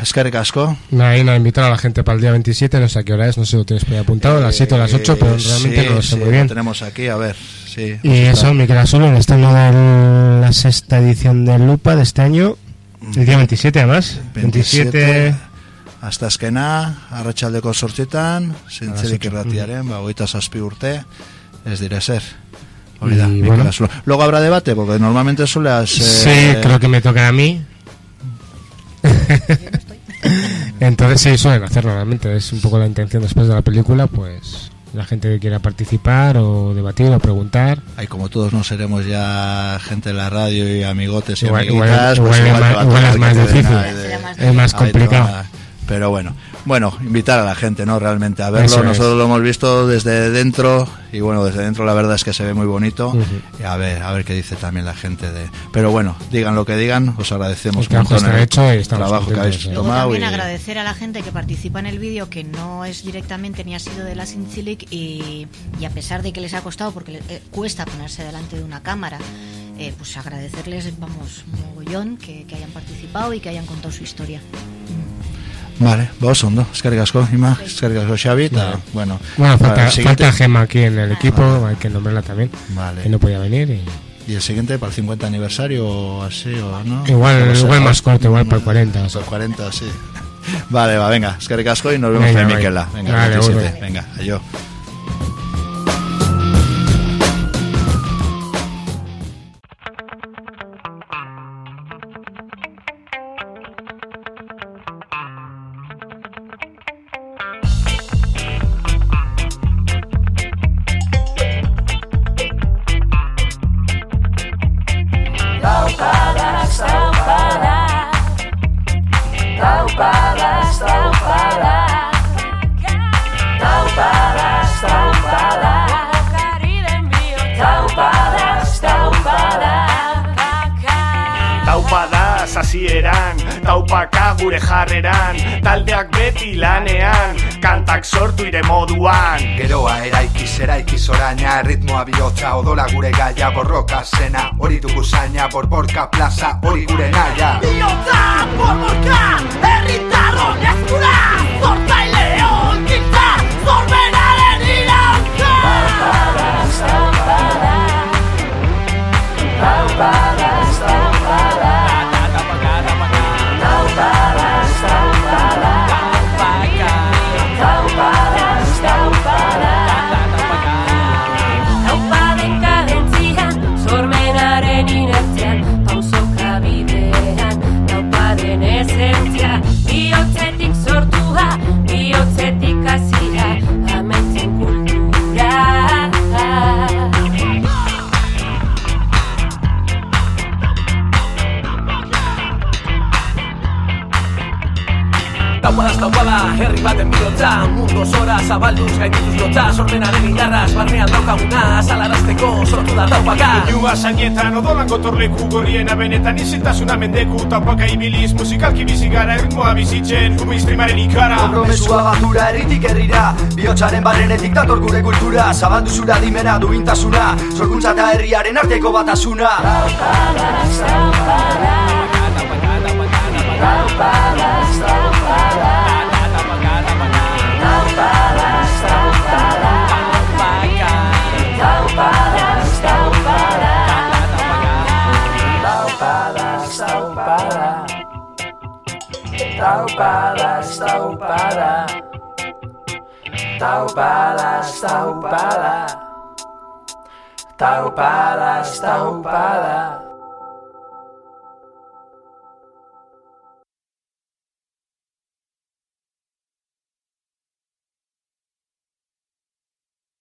es que casco. Nada, y nada, invitar a la gente para el día 27, no sé a qué hora es, no sé si lo tienes por ahí apuntado, a las 7 o las 8, pero realmente Eh, sí, no lo sé sí, muy bien. Lo tenemos aquí, a ver, sí. Y eso, Miquel Azul, en estreno de la sexta edición de Lupa de este año, el día 27 además, 27... Hasta azkena, arratsaldeko sortzitan, zintzelik irratiaren, ba, hogeita zazpi urte, ez dire zer. Hori da, Y bueno. Luego habrá debate, porque normalmente suele Sí, creo que me toca a mí. Entonces sí, suelen hacerlo realmente. Es un poco la intención después de la película, pues la gente que quiera participar o debatir o preguntar. Ay, como todos no seremos ya gente de la radio y amigotes y Igual- amiguitas, igual- pues igual es igual más- es más difícil. Es más complicado. Pero bueno, bueno, invitar a la gente, ¿no? Realmente a verlo. Eso es. Nosotros lo hemos visto desde dentro y bueno, desde dentro la verdad es que se ve muy bonito. Y a ver, a ver qué dice también la gente de. Pero bueno, digan lo que digan, os agradecemos El montón está el hecho y estamos trabajo que habéis. Luego tomado también y agradecer a la gente que participa en el vídeo, que no es directamente ni ha sido de la Sinchilic y, y a pesar de que les ha costado, porque le- eh, cuesta ponerse delante de una cámara, eh, pues agradecerles, vamos, mogollón que, que hayan participado y que hayan contado su historia. Vale, vos ondo, eskerrik asko, Ima, eskerrik asko Xavi, eta, Nada. bueno, Bueno, falta, falta Gema aquí en el equipo, hay que nombrarla también. Vale. Que no podía venir. Y... Y el siguiente para el 50 aniversario o así, o no. Igual, No sé, igual más corto, igual para el 40. o sea. Para el 40, sí. Vale, va, venga, eskerrik asko y nos vemos Venga, en. Miquela. Venga, Vale, 27. agur. Venga, yo. itxura Zabaldu zura dimena duintasuna. Zorkuntza eta herriaren arteko batasuna. Zampara, Taupala, taupala. Taupala, taupala.